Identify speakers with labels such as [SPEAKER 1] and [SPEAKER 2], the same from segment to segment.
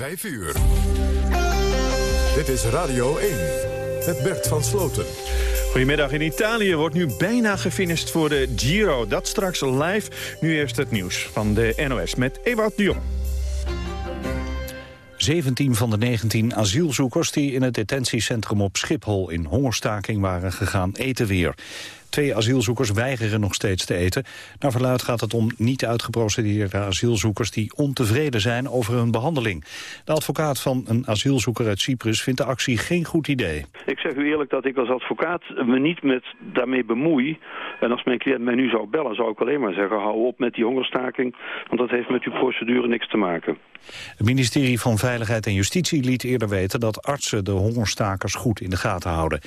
[SPEAKER 1] 5 uur. Dit is Radio 1. Met Bert van Sloten.
[SPEAKER 2] Goedemiddag. In Italië wordt nu bijna gefinished voor de Giro. Dat straks live. Nu eerst het nieuws van de NOS met Ewout de Jong.
[SPEAKER 3] 17 van de 19 asielzoekers die in het detentiecentrum op Schiphol in hongerstaking waren gegaan eten weer. Twee asielzoekers weigeren nog steeds te eten. Naar verluid gaat het om niet uitgeprocedeerde asielzoekers... die ontevreden zijn over hun behandeling. De advocaat van een asielzoeker uit Cyprus vindt de actie geen goed idee.
[SPEAKER 4] Ik zeg u eerlijk dat ik als advocaat me niet met daarmee bemoei. En als mijn cliënt mij nu zou bellen, zou ik alleen maar zeggen... hou op met die hongerstaking, want dat heeft met uw procedure niks te maken.
[SPEAKER 3] Het ministerie van Veiligheid en Justitie liet eerder weten... dat artsen de hongerstakers goed in de gaten houden.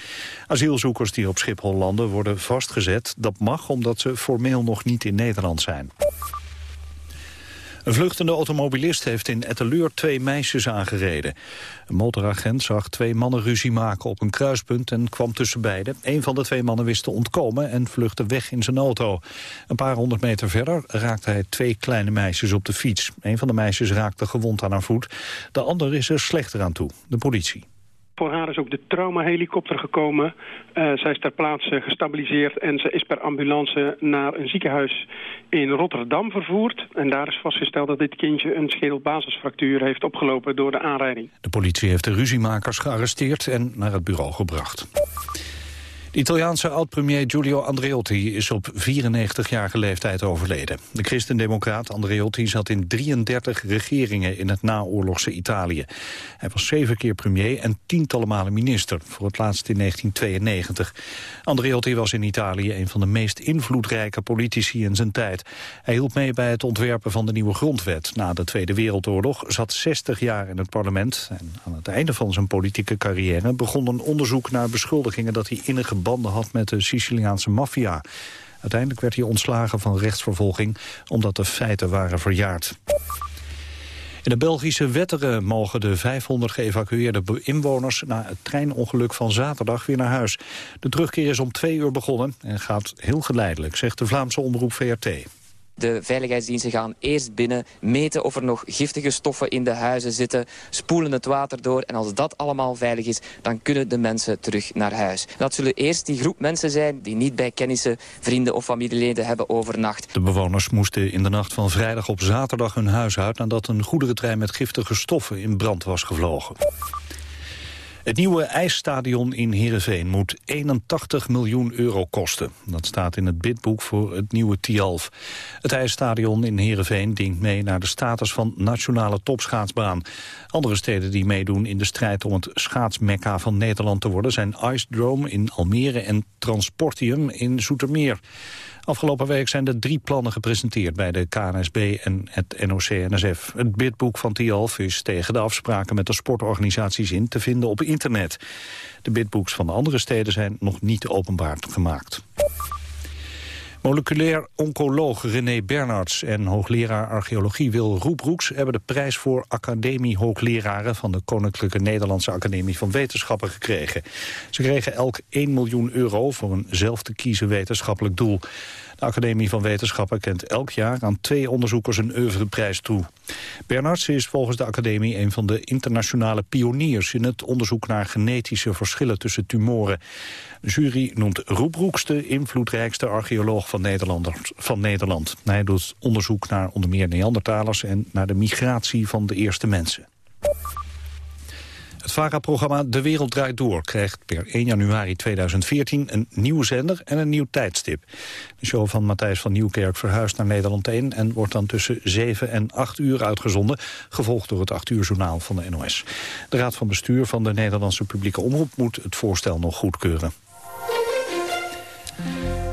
[SPEAKER 3] Asielzoekers die op Schiphol landen worden vastgezet. Dat mag omdat ze formeel nog niet in Nederland zijn. Een vluchtende automobilist heeft in Etteleur twee meisjes aangereden. Een motoragent zag twee mannen ruzie maken op een kruispunt en kwam tussen beiden. Een van de twee mannen wist te ontkomen en vluchtte weg in zijn auto. Een paar honderd meter verder raakte hij twee kleine meisjes op de fiets. Een van de meisjes raakte gewond aan haar voet. De ander is er slechter aan toe, de politie.
[SPEAKER 5] Voor haar is ook de traumahelikopter gekomen. Uh, zij is ter plaatse gestabiliseerd en ze is per ambulance naar een ziekenhuis in Rotterdam vervoerd. En daar is vastgesteld dat dit kindje een schedelbasisfractuur heeft opgelopen door de aanrijding.
[SPEAKER 3] De politie heeft de ruziemakers gearresteerd en naar het bureau gebracht. De Italiaanse oud-premier Giulio Andreotti is op 94-jarige leeftijd overleden. De christendemocraat Andreotti zat in 33 regeringen in het naoorlogse Italië. Hij was zeven keer premier en tientallen malen minister, voor het laatst in 1992. Andreotti was in Italië een van de meest invloedrijke politici in zijn tijd. Hij hielp mee bij het ontwerpen van de nieuwe grondwet. Na de Tweede Wereldoorlog zat 60 jaar in het parlement. En aan het einde van zijn politieke carrière begon een onderzoek naar beschuldigingen dat hij innige banden had met de Siciliaanse maffia. Uiteindelijk werd hij ontslagen van rechtsvervolging omdat de feiten waren verjaard. In de Belgische Wetteren mogen de 500 geëvacueerde inwoners... na het treinongeluk van zaterdag weer naar huis. De terugkeer is om twee uur begonnen en gaat heel geleidelijk... zegt de Vlaamse omroep VRT.
[SPEAKER 6] De veiligheidsdiensten gaan eerst binnen, meten of er nog giftige stoffen in de huizen zitten, spoelen het water door en als dat allemaal veilig is, dan kunnen de mensen terug naar huis. Dat zullen eerst die groep mensen zijn die niet bij kennissen, vrienden of familieleden hebben overnacht.
[SPEAKER 3] De bewoners moesten in de nacht van vrijdag op zaterdag hun huis uit nadat een goederentrein met giftige stoffen in brand was gevlogen. Het nieuwe ijsstadion in Heerenveen moet 81 miljoen euro kosten. Dat staat in het bidboek voor het nieuwe Tialf. Het ijsstadion in Heerenveen dingt mee naar de status van nationale topschaatsbaan. Andere steden die meedoen in de strijd om het schaatsmekka van Nederland te worden... zijn Ice Drome in Almere en Transportium in Zoetermeer. Afgelopen week zijn er drie plannen gepresenteerd bij de KNSB en het NOC-NSF. Het bidboek van Tialf is tegen de afspraken met de sportorganisaties in te vinden op internet. De bidboeks van de andere steden zijn nog niet openbaar gemaakt. Moleculair oncoloog René Bernards en hoogleraar archeologie Wil Roebroeks hebben de prijs voor academie-hoogleraren van de Koninklijke Nederlandse Academie van Wetenschappen gekregen. Ze kregen elk 1 miljoen euro voor een zelf te kiezen wetenschappelijk doel. De Academie van Wetenschappen kent elk jaar aan twee onderzoekers een oeuvreprijs toe. Bernards is volgens de Academie een van de internationale pioniers in het onderzoek naar genetische verschillen tussen tumoren. De jury noemt Roep de invloedrijkste archeoloog van van Nederland. Hij doet onderzoek naar onder meer Neandertalers en naar de migratie van de eerste mensen. Het VARA-programma De Wereld Draait Door krijgt per 1 januari 2014 een nieuwe zender en een nieuw tijdstip. De show van Matthijs van Nieuwkerk verhuist naar Nederland 1 en wordt dan tussen 7 en 8 uur uitgezonden, gevolgd door het 8 uur journaal van de NOS. De Raad van Bestuur van de Nederlandse publieke omroep moet het voorstel nog goedkeuren.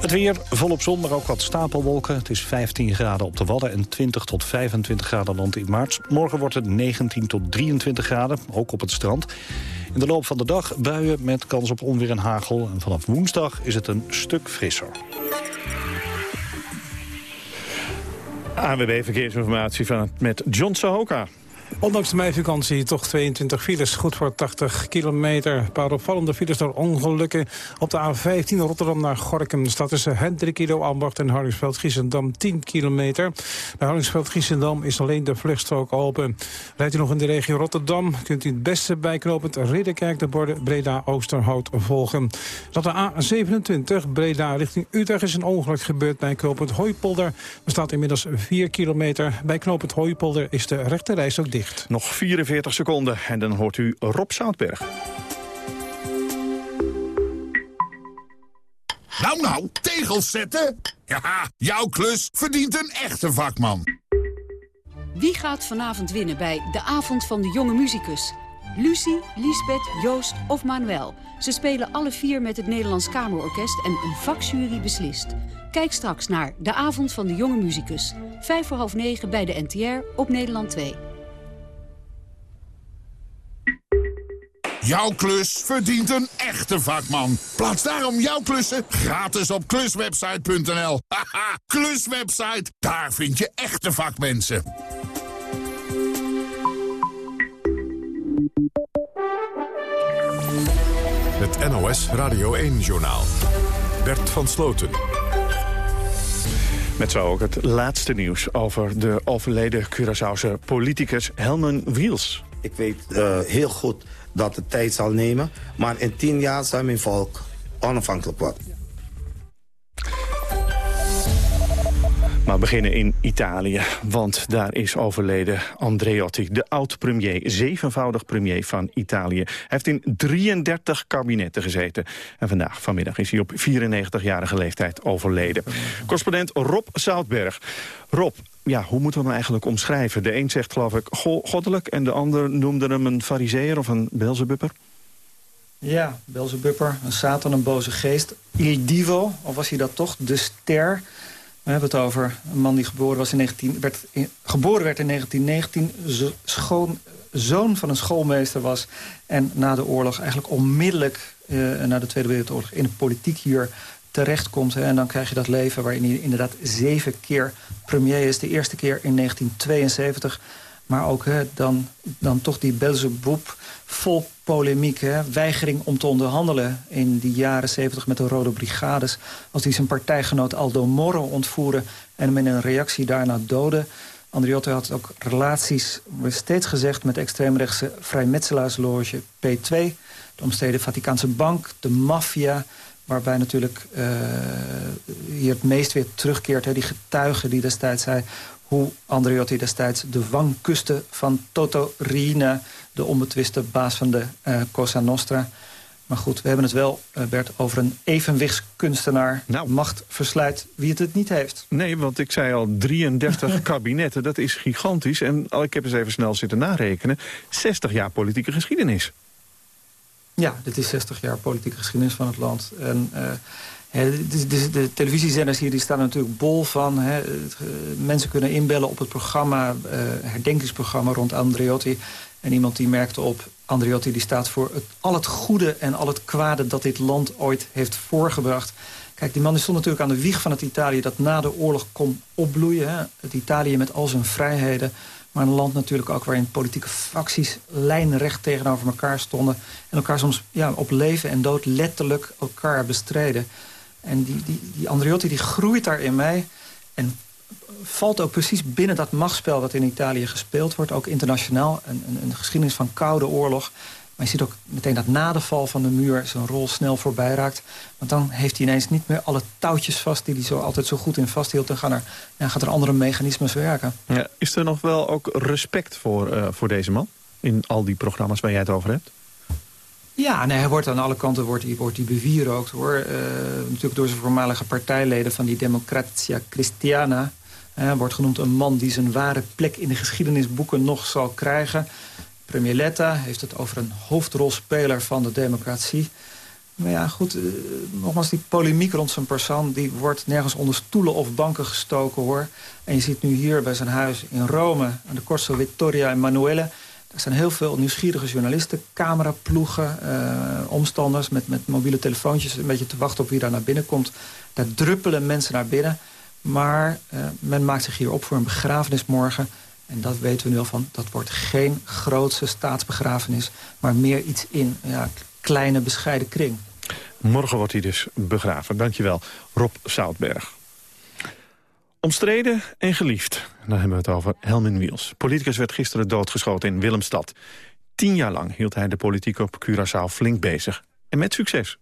[SPEAKER 3] Het weer volop zon, maar ook wat stapelwolken. Het is 15 graden op de Wadden en 20 tot 25 graden land in maart. Morgen wordt het 19 tot 23 graden, ook op het strand. In de loop van de dag buien met kans op onweer en hagel. En vanaf woensdag is het een stuk frisser.
[SPEAKER 2] ANWB Verkeersinformatie van, met John Sahoka.
[SPEAKER 7] Ondanks de meivakantie toch 22 files, goed voor 80 kilometer. Een paar opvallende files door ongelukken. Op de A15 Rotterdam naar Gorkum staat tussen Hendrik Kilo Ambacht en Hardingsveld-Giessendam 10 kilometer. Bij Hardingsveld-Giessendam is alleen de vluchtstrook open. Rijdt u nog in de regio Rotterdam, kunt u het beste bijknopend Ridderkerk de borden Breda-Oosterhout volgen. Dat de A27 Breda richting Utrecht is een ongeluk gebeurd bij knooppunt Hooipolder. Er inmiddels 4 kilometer. Bij knooppunt Hooipolder is de rechterreis ook dicht.
[SPEAKER 2] Nog 44 seconden en dan hoort u Rob Zoutberg.
[SPEAKER 8] Nou, nou, tegels zetten? Ja, jouw klus verdient een echte vakman.
[SPEAKER 9] Wie gaat vanavond winnen bij De Avond van de Jonge Muzikus? Lucie, Lisbeth, Joost of Manuel. Ze spelen alle vier met het Nederlands Kamerorkest en een vakjury beslist. Kijk straks naar De Avond van de Jonge Muzikus. Vijf voor half negen bij de NTR op Nederland 2.
[SPEAKER 8] Jouw klus verdient een echte vakman. Plaats daarom jouw klussen gratis op kluswebsite.nl. Haha, kluswebsite, daar vind je echte vakmensen.
[SPEAKER 1] Het NOS Radio 1-journaal. Bert van Sloten.
[SPEAKER 2] Met zo ook het laatste nieuws over de overleden Curaçaose politicus Helmen Wiels.
[SPEAKER 10] Ik weet uh, heel goed dat het tijd zal nemen. Maar in tien jaar zal mijn volk onafhankelijk worden.
[SPEAKER 2] Maar we beginnen in Italië, want daar is overleden Andreotti, de oud-premier, zevenvoudig premier van Italië. Hij heeft in 33 kabinetten gezeten. En vandaag, vanmiddag, is hij op 94-jarige leeftijd overleden. Correspondent Rob Zoutberg. Rob, ja, hoe moeten we hem eigenlijk omschrijven? De een zegt geloof ik goddelijk en de ander noemde hem een fariseer of een Belzebubber.
[SPEAKER 11] Ja, Belzebubber, een Satan, een boze geest. Il Divo, of was hij dat toch? De ster. We hebben het over een man die geboren, was in 19, werd geboren werd in 1919... Schoon, zoon van een schoolmeester was... en na de oorlog eigenlijk onmiddellijk... Eh, na de Tweede Wereldoorlog in de politiek hier terechtkomt. Hè, en dan krijg je dat leven waarin hij inderdaad zeven keer premier is. De eerste keer in 1972. Maar ook hè, dan, dan toch die Belzebub vol polemiek. Hè, weigering om te onderhandelen in die jaren 70 met de Rode Brigades. Als die zijn partijgenoot Aldo Moro ontvoeren en hem in een reactie daarna doden. Andriotti had ook relaties, steeds gezegd... met de extreemrechtse vrijmetselaarsloge P2, de omstreden Vaticaanse bank, de maffia waarbij natuurlijk uh, hier het meest weer terugkeert. Hè, die getuige die destijds zei hoe Andreotti destijds de wang kuste van Toto Riina... de onbetwiste baas van de uh, Cosa Nostra. Maar goed, we hebben het wel, uh, Bert, over een evenwichtskunstenaar. Nou. Macht versluit wie het het niet heeft.
[SPEAKER 2] Nee, want ik zei al 33 kabinetten, dat is gigantisch. En ik heb eens even snel zitten narekenen. 60 jaar politieke geschiedenis.
[SPEAKER 11] Ja, dit is 60 jaar politieke geschiedenis van het land. En uh, de, de, de, televisiezenders hier die staan natuurlijk bol van. Hè. Mensen kunnen inbellen op het programma, uh, herdenkingsprogramma rond Andreotti. En iemand die merkte op, Andreotti die staat voor het, al het goede en al het kwade dat dit land ooit heeft voorgebracht. Kijk, die man stond natuurlijk aan de wieg van het Italië dat na de oorlog kon opbloeien. Het Italië met al zijn vrijheden. Maar een land natuurlijk ook waarin politieke fracties lijnrecht tegenover elkaar stonden. En elkaar soms ja, op leven en dood letterlijk elkaar bestreden. En die, die, die Andriotti die groeit daar in mij. En valt ook precies binnen dat machtsspel dat in Italië gespeeld wordt. Ook internationaal. Een, een, een geschiedenis van koude oorlog. Maar je ziet ook meteen dat na de val van de muur zijn rol snel voorbij raakt. Want dan heeft hij ineens niet meer alle touwtjes vast... die hij zo altijd zo goed in vasthield. En gaan er, ja, gaat er andere mechanismes werken.
[SPEAKER 2] Ja, is er nog wel ook respect voor, uh, voor deze man? In al die programma's waar jij het over hebt?
[SPEAKER 11] Ja, nee, hij wordt aan alle kanten wordt hij, wordt hij bewierookt. Hoor. Uh, natuurlijk door zijn voormalige partijleden van die Democratia Christiana... Uh, wordt genoemd een man die zijn ware plek in de geschiedenisboeken nog zal krijgen. Premier Letta heeft het over een hoofdrolspeler van de democratie. Maar ja, goed, uh, nogmaals, die polemiek rond zijn persoon... die wordt nergens onder stoelen of banken gestoken, hoor. En je ziet nu hier bij zijn huis in Rome... aan de Corso Vittoria Emanuele... Er zijn heel veel nieuwsgierige journalisten, cameraploegen, uh, omstanders... Met, met mobiele telefoontjes een beetje te wachten op wie daar naar binnen komt. Daar druppelen mensen naar binnen. Maar uh, men maakt zich hier op voor een begrafenis morgen... En dat weten we nu al van. Dat wordt geen grootse staatsbegrafenis, maar meer iets in ja, kleine bescheiden kring.
[SPEAKER 2] Morgen wordt hij dus begraven. Dankjewel, Rob Zoutberg. Omstreden en geliefd. Dan hebben we het over Helmin Wiels. Politicus werd gisteren doodgeschoten in Willemstad. Tien jaar lang hield hij de politiek op Curaçao flink bezig. En met succes.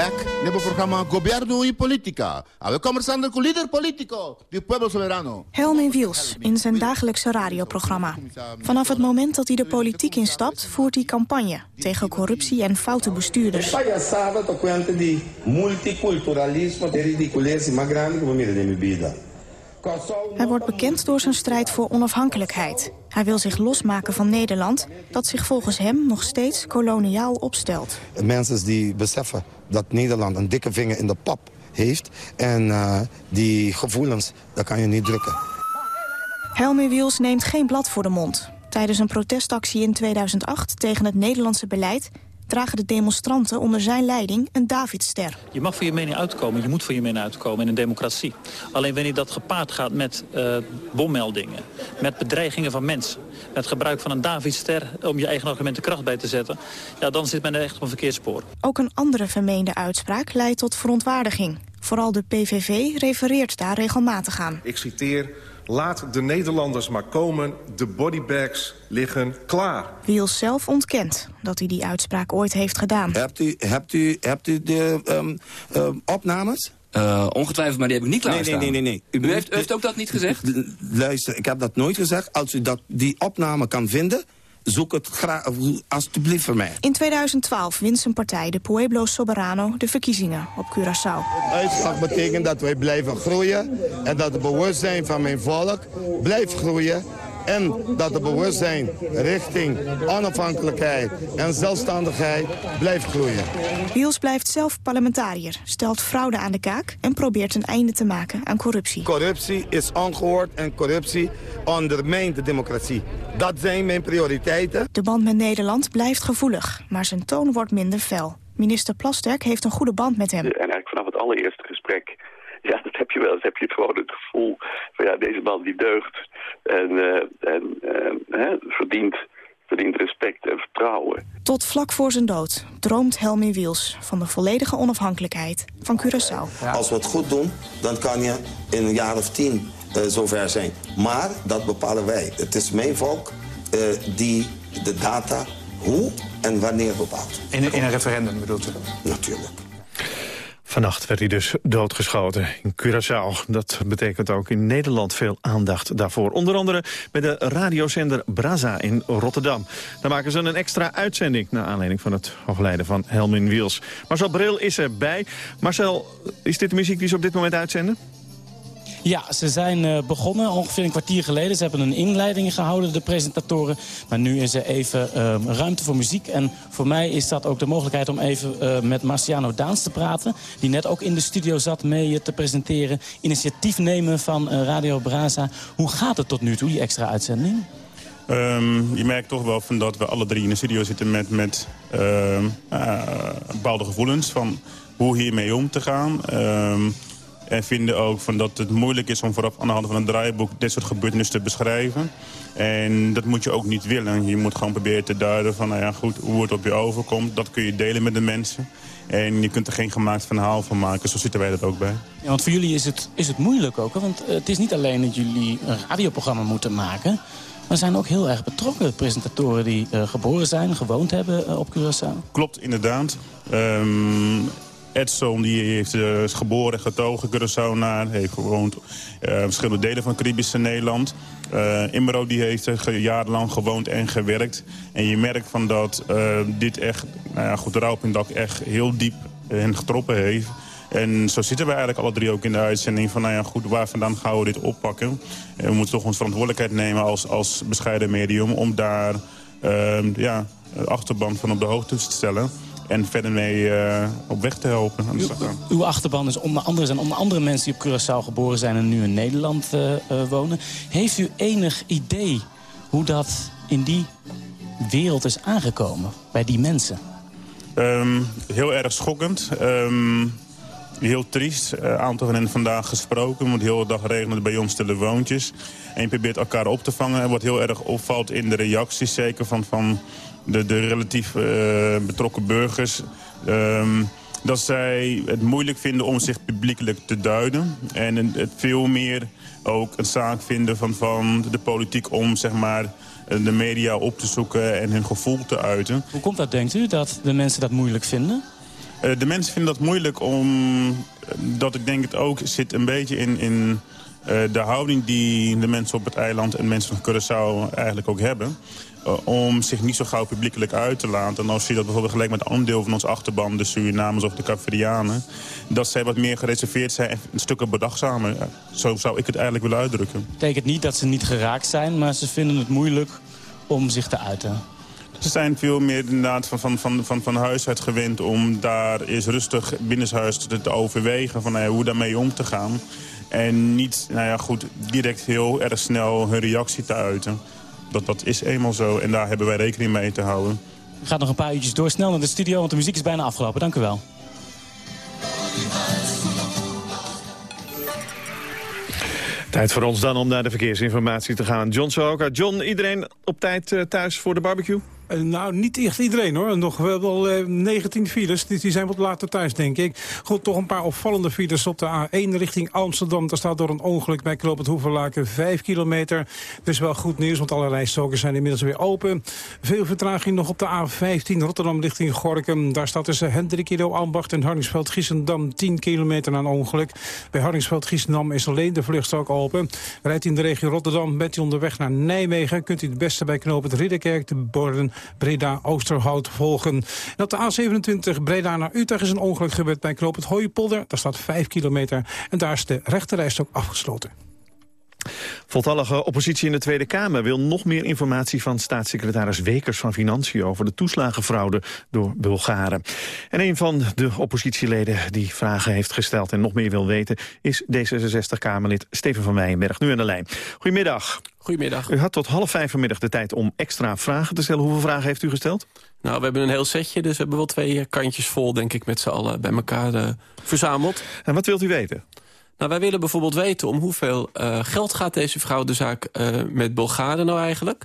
[SPEAKER 8] Back nebo programa Gobierno y Politica. A ver, conversando con líder político del pueblo soberano.
[SPEAKER 12] Helmin Wiels in zijn dagelijkse radioprogramma. Vanaf het moment dat hij de politiek instapt, voert hij campagne tegen corruptie en foute bestuurders.
[SPEAKER 10] Palhaçada tô conta de multiculturalismo, de ridiculez mais grande que de minha vida.
[SPEAKER 12] Hij wordt bekend door zijn strijd voor onafhankelijkheid. Hij wil zich losmaken van Nederland, dat zich volgens hem nog steeds koloniaal opstelt.
[SPEAKER 10] Mensen die beseffen dat Nederland een dikke vinger in de pap heeft... en uh, die gevoelens, dat kan je niet drukken.
[SPEAKER 12] Helmi Wiels neemt geen blad voor de mond. Tijdens een protestactie in 2008 tegen het Nederlandse beleid dragen de demonstranten onder zijn leiding een Davidster.
[SPEAKER 13] Je mag voor je mening uitkomen, je moet voor je mening uitkomen in een democratie. Alleen wanneer dat gepaard gaat met uh, bommeldingen, met bedreigingen van mensen... met gebruik van een Davidster om je eigen argumenten kracht bij te zetten... ja, dan zit men er echt op een verkeersspoor.
[SPEAKER 12] Ook een andere vermeende uitspraak leidt tot verontwaardiging. Vooral de PVV refereert daar regelmatig aan.
[SPEAKER 14] Ik citeer Laat de Nederlanders maar komen, de bodybags liggen klaar.
[SPEAKER 12] Wiels zelf ontkent dat hij die uitspraak ooit heeft gedaan.
[SPEAKER 10] Hebt u, hebt u, hebt u de um, um, opnames?
[SPEAKER 15] Uh, ongetwijfeld, maar die heb ik niet klaarstaan.
[SPEAKER 10] Nee, nee, nee. nee,
[SPEAKER 15] nee. U, u heeft, u heeft ook dat niet gezegd?
[SPEAKER 10] Luister, ik heb dat nooit gezegd. Als u dat, die opname kan vinden, zoek het graag, alsjeblieft voor mij.
[SPEAKER 12] In 2012 wint zijn partij, de Pueblo Soberano, de verkiezingen op Curaçao.
[SPEAKER 10] Uitslag betekent dat wij blijven groeien en dat het bewustzijn van mijn volk blijft groeien en dat het bewustzijn richting onafhankelijkheid en zelfstandigheid blijft groeien.
[SPEAKER 12] Wiels blijft zelf parlementariër, stelt fraude aan de kaak... en probeert een einde te maken aan corruptie.
[SPEAKER 10] Corruptie is ongehoord en corruptie ondermijnt de democratie. Dat zijn mijn prioriteiten.
[SPEAKER 12] De band met Nederland blijft gevoelig, maar zijn toon wordt minder fel. Minister Plasterk heeft een goede band met hem.
[SPEAKER 16] En eigenlijk vanaf het allereerste gesprek ja, dat heb je wel eens. Heb je het gewoon het gevoel van ja, deze man die deugt en, uh, en uh, hè, verdient, verdient respect en vertrouwen.
[SPEAKER 12] Tot vlak voor zijn dood droomt Helmi Wiels van de volledige onafhankelijkheid van Curaçao.
[SPEAKER 10] Als we het goed doen, dan kan je in een jaar of tien uh, zover zijn. Maar dat bepalen wij. Het is mijn volk die de data hoe en wanneer bepaalt.
[SPEAKER 7] In, in een referendum bedoelt u?
[SPEAKER 10] Natuurlijk.
[SPEAKER 2] Vannacht werd hij dus doodgeschoten in Curaçao. Dat betekent ook in Nederland veel aandacht daarvoor. Onder andere bij de radiozender Braza in Rotterdam. Daar maken ze een extra uitzending... naar aanleiding van het overlijden van Helmin Wiels. Marcel Bril is erbij. Marcel, is dit de muziek die ze op dit moment uitzenden?
[SPEAKER 17] Ja, ze zijn uh, begonnen ongeveer een kwartier geleden. Ze hebben een inleiding gehouden, de presentatoren. Maar nu is er even uh, ruimte voor muziek. En voor mij is dat ook de mogelijkheid om even uh, met Marciano Daans te praten. Die net ook in de studio zat mee te presenteren. Initiatief nemen van Radio Braza. Hoe gaat het tot nu toe, die extra uitzending?
[SPEAKER 18] Um, je merkt toch wel van dat we alle drie in de studio zitten met, met bepaalde gevoelens van hoe hiermee om te gaan. En vinden ook van dat het moeilijk is om vooraf aan de hand van een draaiboek dit soort gebeurtenissen te beschrijven. En dat moet je ook niet willen. Je moet gewoon proberen te duiden van nou ja, goed, hoe het op je overkomt. Dat kun je delen met de mensen. En je kunt er geen gemaakt verhaal van maken. Zo zitten wij dat ook bij.
[SPEAKER 17] Ja, want voor jullie is het, is het moeilijk ook. Hè? Want het is niet alleen dat jullie een radioprogramma moeten maken. Maar er zijn ook heel erg betrokken presentatoren die uh, geboren zijn, gewoond hebben uh, op Curaçao.
[SPEAKER 18] Klopt, inderdaad. Um, Edson die heeft uh, is geboren, getogen, Curaçao heeft gewoond uh, verschillende delen van Caribische Nederland. Uh, Imro die heeft jarenlang gewoond en gewerkt. En je merkt van dat dit echt, nou ja, goed, Rauwpunt echt heel diep hen getroffen heeft. En zo zitten we eigenlijk alle drie ook in de uitzending van, nou ja, goed, waar vandaan gaan we dit oppakken? En we moeten toch onze verantwoordelijkheid nemen als, als bescheiden medium om daar, ja, achterban van op de hoogte te stellen en verder mee uh, op weg te helpen. Aan de
[SPEAKER 17] uw, uw achterban is onder andere, zijn onder andere mensen die op Curaçao geboren zijn... en nu in Nederland uh, uh, wonen. Heeft u enig idee hoe dat in die wereld is aangekomen bij die mensen?
[SPEAKER 18] Um, heel erg schokkend. Um, heel triest. Een aantal van hen vandaag gesproken. Want de hele dag regent het bij ons stille woontjes. En je probeert elkaar op te vangen. En wat heel erg opvalt in de reacties, zeker van, van de, de relatief betrokken burgers... Ehm, dat zij het moeilijk vinden om zich publiekelijk te duiden. En het veel meer ook een zaak vinden van, van de politiek om zeg maar, de media op te zoeken en hun gevoel te uiten.
[SPEAKER 17] Hoe komt dat, denkt u, dat de mensen dat moeilijk vinden?
[SPEAKER 18] Uh, de mensen vinden dat moeilijk omdat ik denk het ook zit een beetje in, in de houding die de mensen op het eiland en mensen van Curaçao eigenlijk ook hebben. Uh, om zich niet zo gauw publiekelijk uit te laten. En als je dat bijvoorbeeld gelijk met een ander deel van ons achterban... de Surinamers of de Capverdianen... dat zij wat meer gereserveerd zijn en stukken bedachtzamer. Zo zou ik het eigenlijk willen uitdrukken.
[SPEAKER 17] betekent niet dat ze niet geraakt zijn... maar ze vinden het moeilijk om zich te uiten.
[SPEAKER 18] Ze zijn veel meer inderdaad van, van, van, van, van huis uit gewend om daar eens rustig binnenshuis te, te overwegen... van hoe daarmee om te gaan. En niet nou ja, goed, direct heel erg snel hun reactie te uiten. Dat, dat is eenmaal zo en daar hebben wij rekening mee te houden.
[SPEAKER 17] We gaan nog een paar uurtjes door. Snel naar de studio, want de muziek is bijna afgelopen. Dank u wel.
[SPEAKER 2] Tijd voor ons dan om naar de verkeersinformatie te gaan. John Sohoka. John, iedereen op tijd uh, thuis voor de barbecue?
[SPEAKER 7] Uh, nou, niet echt iedereen hoor. Nog wel uh, 19 files. Die, zijn wat later thuis, denk ik. Goed, toch een paar opvallende files op de A1 richting Amsterdam. Daar staat door een ongeluk bij Knoop het Hoevenlaken 5 kilometer. Is wel goed nieuws, want alle rijstokers zijn inmiddels weer open. Veel vertraging nog op de A15 Rotterdam richting Gorkum. Daar staat tussen Hendrikido, Ambacht en Hardingsveld-Giessendam 10 kilometer een ongeluk. Bij Hardingsveld-Giessendam is alleen de vluchtstok open. Rijdt in de regio Rotterdam, bent u onderweg naar Nijmegen... kunt u het beste bij Knoop het Ridderkerk de borden Breda-Oosterhout volgen. En op de A27 Breda naar Utrecht is een ongeluk gebeurd bij Knoop het Hooipolder. Daar staat 5 kilometer en daar is de rechterreis ook afgesloten.
[SPEAKER 2] Voltallige oppositie in de Tweede Kamer wil nog meer informatie van staatssecretaris Wekers van Financiën over de toeslagenfraude door Bulgaren. En een van de oppositieleden die vragen heeft gesteld en nog meer wil weten is D66-Kamerlid Steven van Weijenberg, nu aan de lijn. Goedemiddag.
[SPEAKER 19] Goedemiddag.
[SPEAKER 2] U had tot half vijf vanmiddag de tijd om extra vragen te stellen. Hoeveel vragen heeft u gesteld?
[SPEAKER 19] Nou, we hebben een heel setje, dus we hebben wel twee kantjes vol, denk ik, met z'n allen bij elkaar uh, verzameld.
[SPEAKER 2] En wat wilt u weten?
[SPEAKER 19] Nou, wij willen bijvoorbeeld weten om hoeveel uh, geld gaat deze fraudezaak uh, met Bulgaren nou eigenlijk.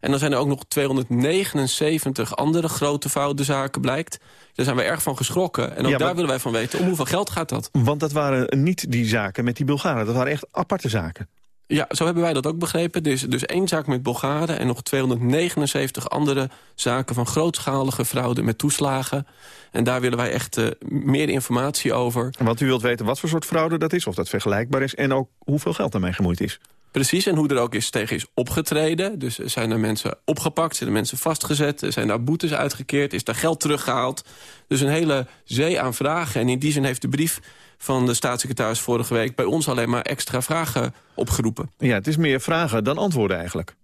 [SPEAKER 19] En dan zijn er ook nog 279 andere grote fraudezaken, blijkt. Daar zijn we erg van geschrokken. En ook ja, daar willen wij van weten, om hoeveel geld gaat dat?
[SPEAKER 2] Want dat waren niet die zaken met die Bulgaren, dat waren echt aparte zaken.
[SPEAKER 19] Ja, zo hebben wij dat ook begrepen. Er is dus één zaak met Bulgaren en nog 279 andere zaken van grootschalige fraude met toeslagen. En daar willen wij echt uh, meer informatie over.
[SPEAKER 2] Want u wilt weten wat voor soort fraude dat is, of dat vergelijkbaar is... en ook hoeveel geld daarmee gemoeid is.
[SPEAKER 19] Precies, en hoe er ook is tegen is opgetreden. Dus zijn er mensen opgepakt, zijn er mensen vastgezet... zijn er boetes uitgekeerd, is daar geld teruggehaald. Dus een hele zee aan vragen. En in die zin heeft de brief van de staatssecretaris vorige week... bij ons alleen maar extra vragen opgeroepen.
[SPEAKER 2] Ja, het is meer vragen dan antwoorden eigenlijk.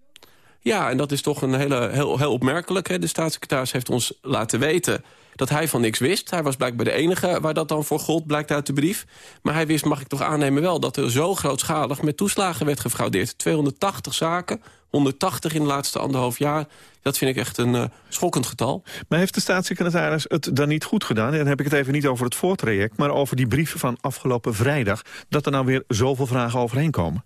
[SPEAKER 19] Ja, en dat is toch een hele, heel, heel opmerkelijk. Hè? De staatssecretaris heeft ons laten weten dat hij van niks wist. Hij was blijkbaar de enige waar dat dan voor gold, blijkt uit de brief. Maar hij wist, mag ik toch aannemen wel... dat er zo grootschalig met toeslagen werd gefraudeerd. 280 zaken, 180 in de laatste anderhalf jaar. Dat vind ik echt een uh, schokkend getal.
[SPEAKER 2] Maar heeft de staatssecretaris het dan niet goed gedaan? En dan heb ik het even niet over het voortraject... maar over die brieven van afgelopen vrijdag... dat er nou weer zoveel vragen overheen komen?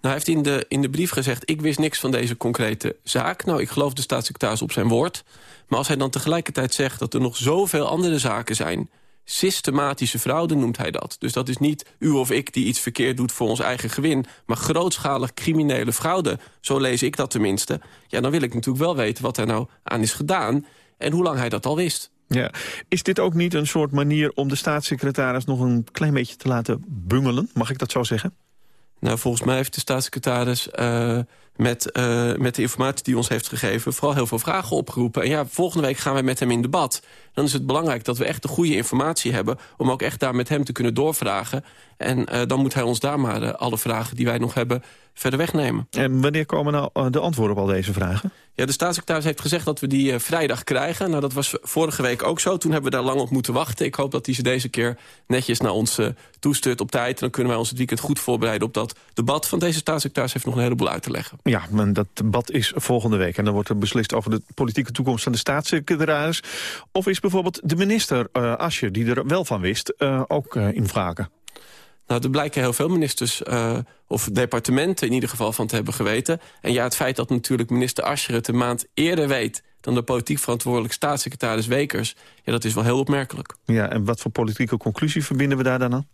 [SPEAKER 19] Nou, hij heeft in de, in de brief gezegd... ik wist niks van deze concrete zaak. Nou, ik geloof de staatssecretaris op zijn woord. Maar als hij dan tegelijkertijd zegt dat er nog zoveel andere zaken zijn... systematische fraude noemt hij dat. Dus dat is niet u of ik die iets verkeerd doet voor ons eigen gewin... maar grootschalig criminele fraude, zo lees ik dat tenminste. Ja, dan wil ik natuurlijk wel weten wat er nou aan is gedaan... en hoe lang hij dat al wist.
[SPEAKER 2] Ja. Is dit ook niet een soort manier om de staatssecretaris nog een klein beetje te laten bungelen? Mag ik dat zo zeggen?
[SPEAKER 19] Nou, volgens mij heeft de staatssecretaris uh, met, uh, met de informatie die ons heeft gegeven... vooral heel veel vragen opgeroepen. En ja, volgende week gaan wij met hem in debat. Dan is het belangrijk dat we echt de goede informatie hebben... om ook echt daar met hem te kunnen doorvragen. En uh, dan moet hij ons daar maar alle vragen die wij nog hebben
[SPEAKER 20] verder wegnemen.
[SPEAKER 2] En wanneer komen nou eh, de antwoorden op al deze vragen?
[SPEAKER 20] Ja, de staatssecretaris heeft gezegd dat we die eh, vrijdag krijgen. Nou, dat was vorige week ook zo. Toen hebben we daar lang op moeten wachten. Ik hoop dat hij ze deze keer netjes naar ons uh, toestuurt op tijd. En dan kunnen wij ons het weekend goed voorbereiden op dat debat. Van deze staatssecretaris heeft nog een heleboel uit te leggen.
[SPEAKER 2] Ja, maar dat debat is volgende week. En dan wordt er beslist over de politieke toekomst van de staatssecretaris. Of is bijvoorbeeld de minister uh, Asje, die er wel van wist, ook in vragen?
[SPEAKER 20] Nou, er blijken heel veel ministers, uh, of departementen in ieder geval, van te hebben geweten. En ja, het feit dat natuurlijk minister Ascher het een maand eerder weet... dan de politiek verantwoordelijk staatssecretaris Wekers... ja, dat is wel heel opmerkelijk.
[SPEAKER 2] Ja, en wat voor politieke conclusie verbinden we daar dan aan?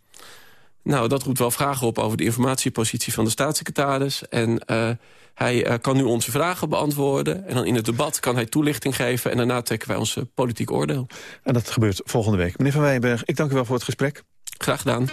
[SPEAKER 20] Nou, dat roept wel vragen op over de informatiepositie van de staatssecretaris. En uh, hij uh, kan nu onze vragen beantwoorden. En dan in het debat kan hij toelichting geven. En daarna trekken wij ons politiek oordeel.
[SPEAKER 2] En dat gebeurt volgende week. Meneer Van Wijnberg, ik dank u wel voor het gesprek.
[SPEAKER 20] Graag gedaan.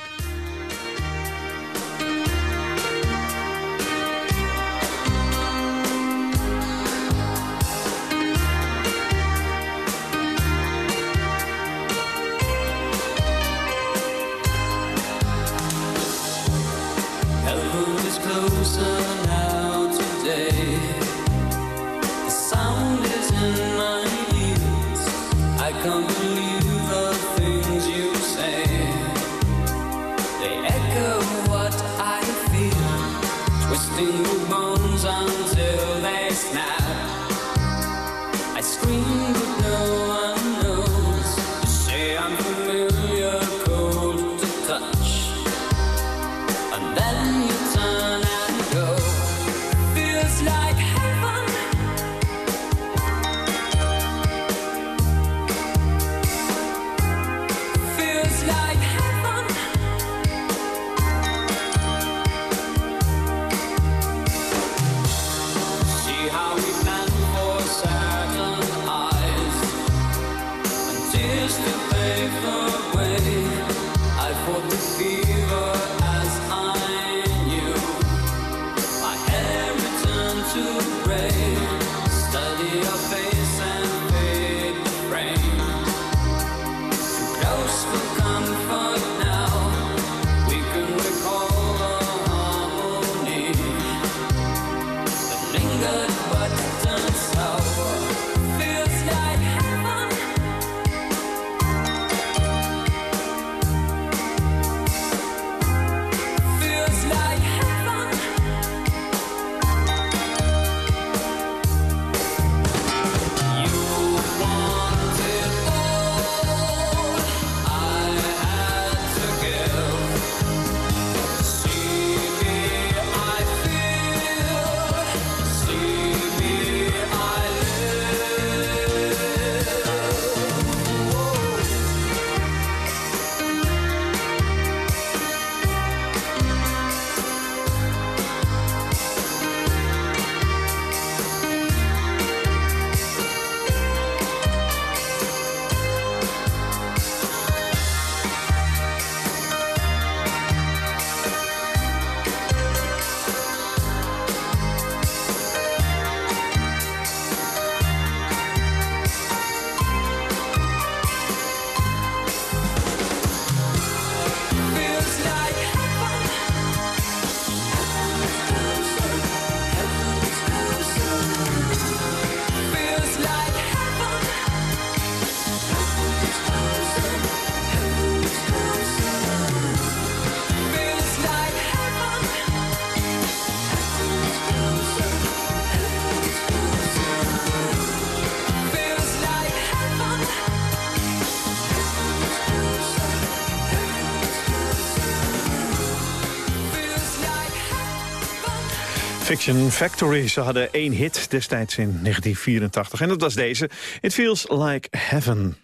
[SPEAKER 2] Factory. Ze hadden één hit destijds in 1984. En dat was deze. It Feels Like Heaven.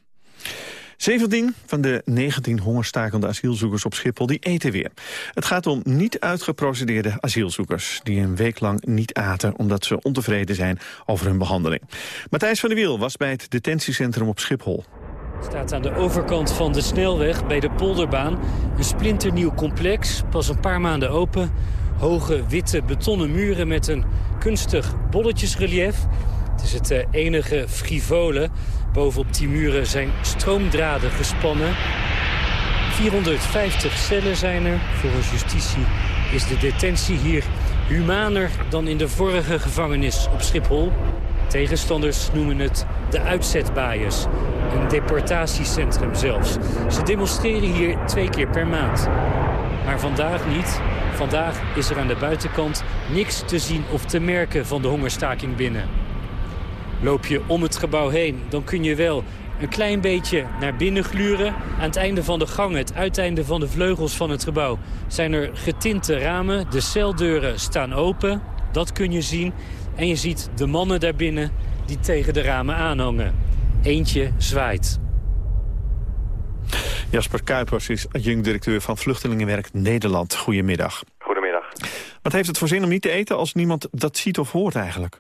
[SPEAKER 2] 17 van de 19 hongerstakende asielzoekers op Schiphol die eten weer. Het gaat om niet uitgeprocedeerde asielzoekers... die een week lang niet aten omdat ze ontevreden zijn over hun behandeling. Matthijs van der Wiel was bij het detentiecentrum op Schiphol.
[SPEAKER 21] Staat aan de overkant van de snelweg bij de Polderbaan. Een splinternieuw complex, pas een paar maanden open hoge witte betonnen muren met een kunstig bolletjesrelief. Het is het eh, enige frivole. Bovenop die muren zijn stroomdraden gespannen. 450 cellen zijn er. Volgens justitie is de detentie hier Humaner dan in de vorige gevangenis op Schiphol. Tegenstanders noemen het de uitzetbaaiers. Een deportatiecentrum zelfs. Ze demonstreren hier twee keer per maand. Maar vandaag niet. Vandaag is er aan de buitenkant niks te zien of te merken van de hongerstaking binnen. Loop je om het gebouw heen, dan kun je wel een klein beetje naar binnen gluren. Aan het einde van de gang, het uiteinde van de vleugels van het gebouw... zijn er getinte ramen, de celdeuren staan open. Dat kun je zien. En je ziet de mannen daarbinnen die tegen de ramen aanhangen. Eentje zwaait.
[SPEAKER 2] Jasper Kuipers is adjunct-directeur van Vluchtelingenwerk Nederland. Goedemiddag.
[SPEAKER 22] Goedemiddag.
[SPEAKER 2] Wat heeft het voor zin om niet te eten als niemand dat ziet of hoort eigenlijk?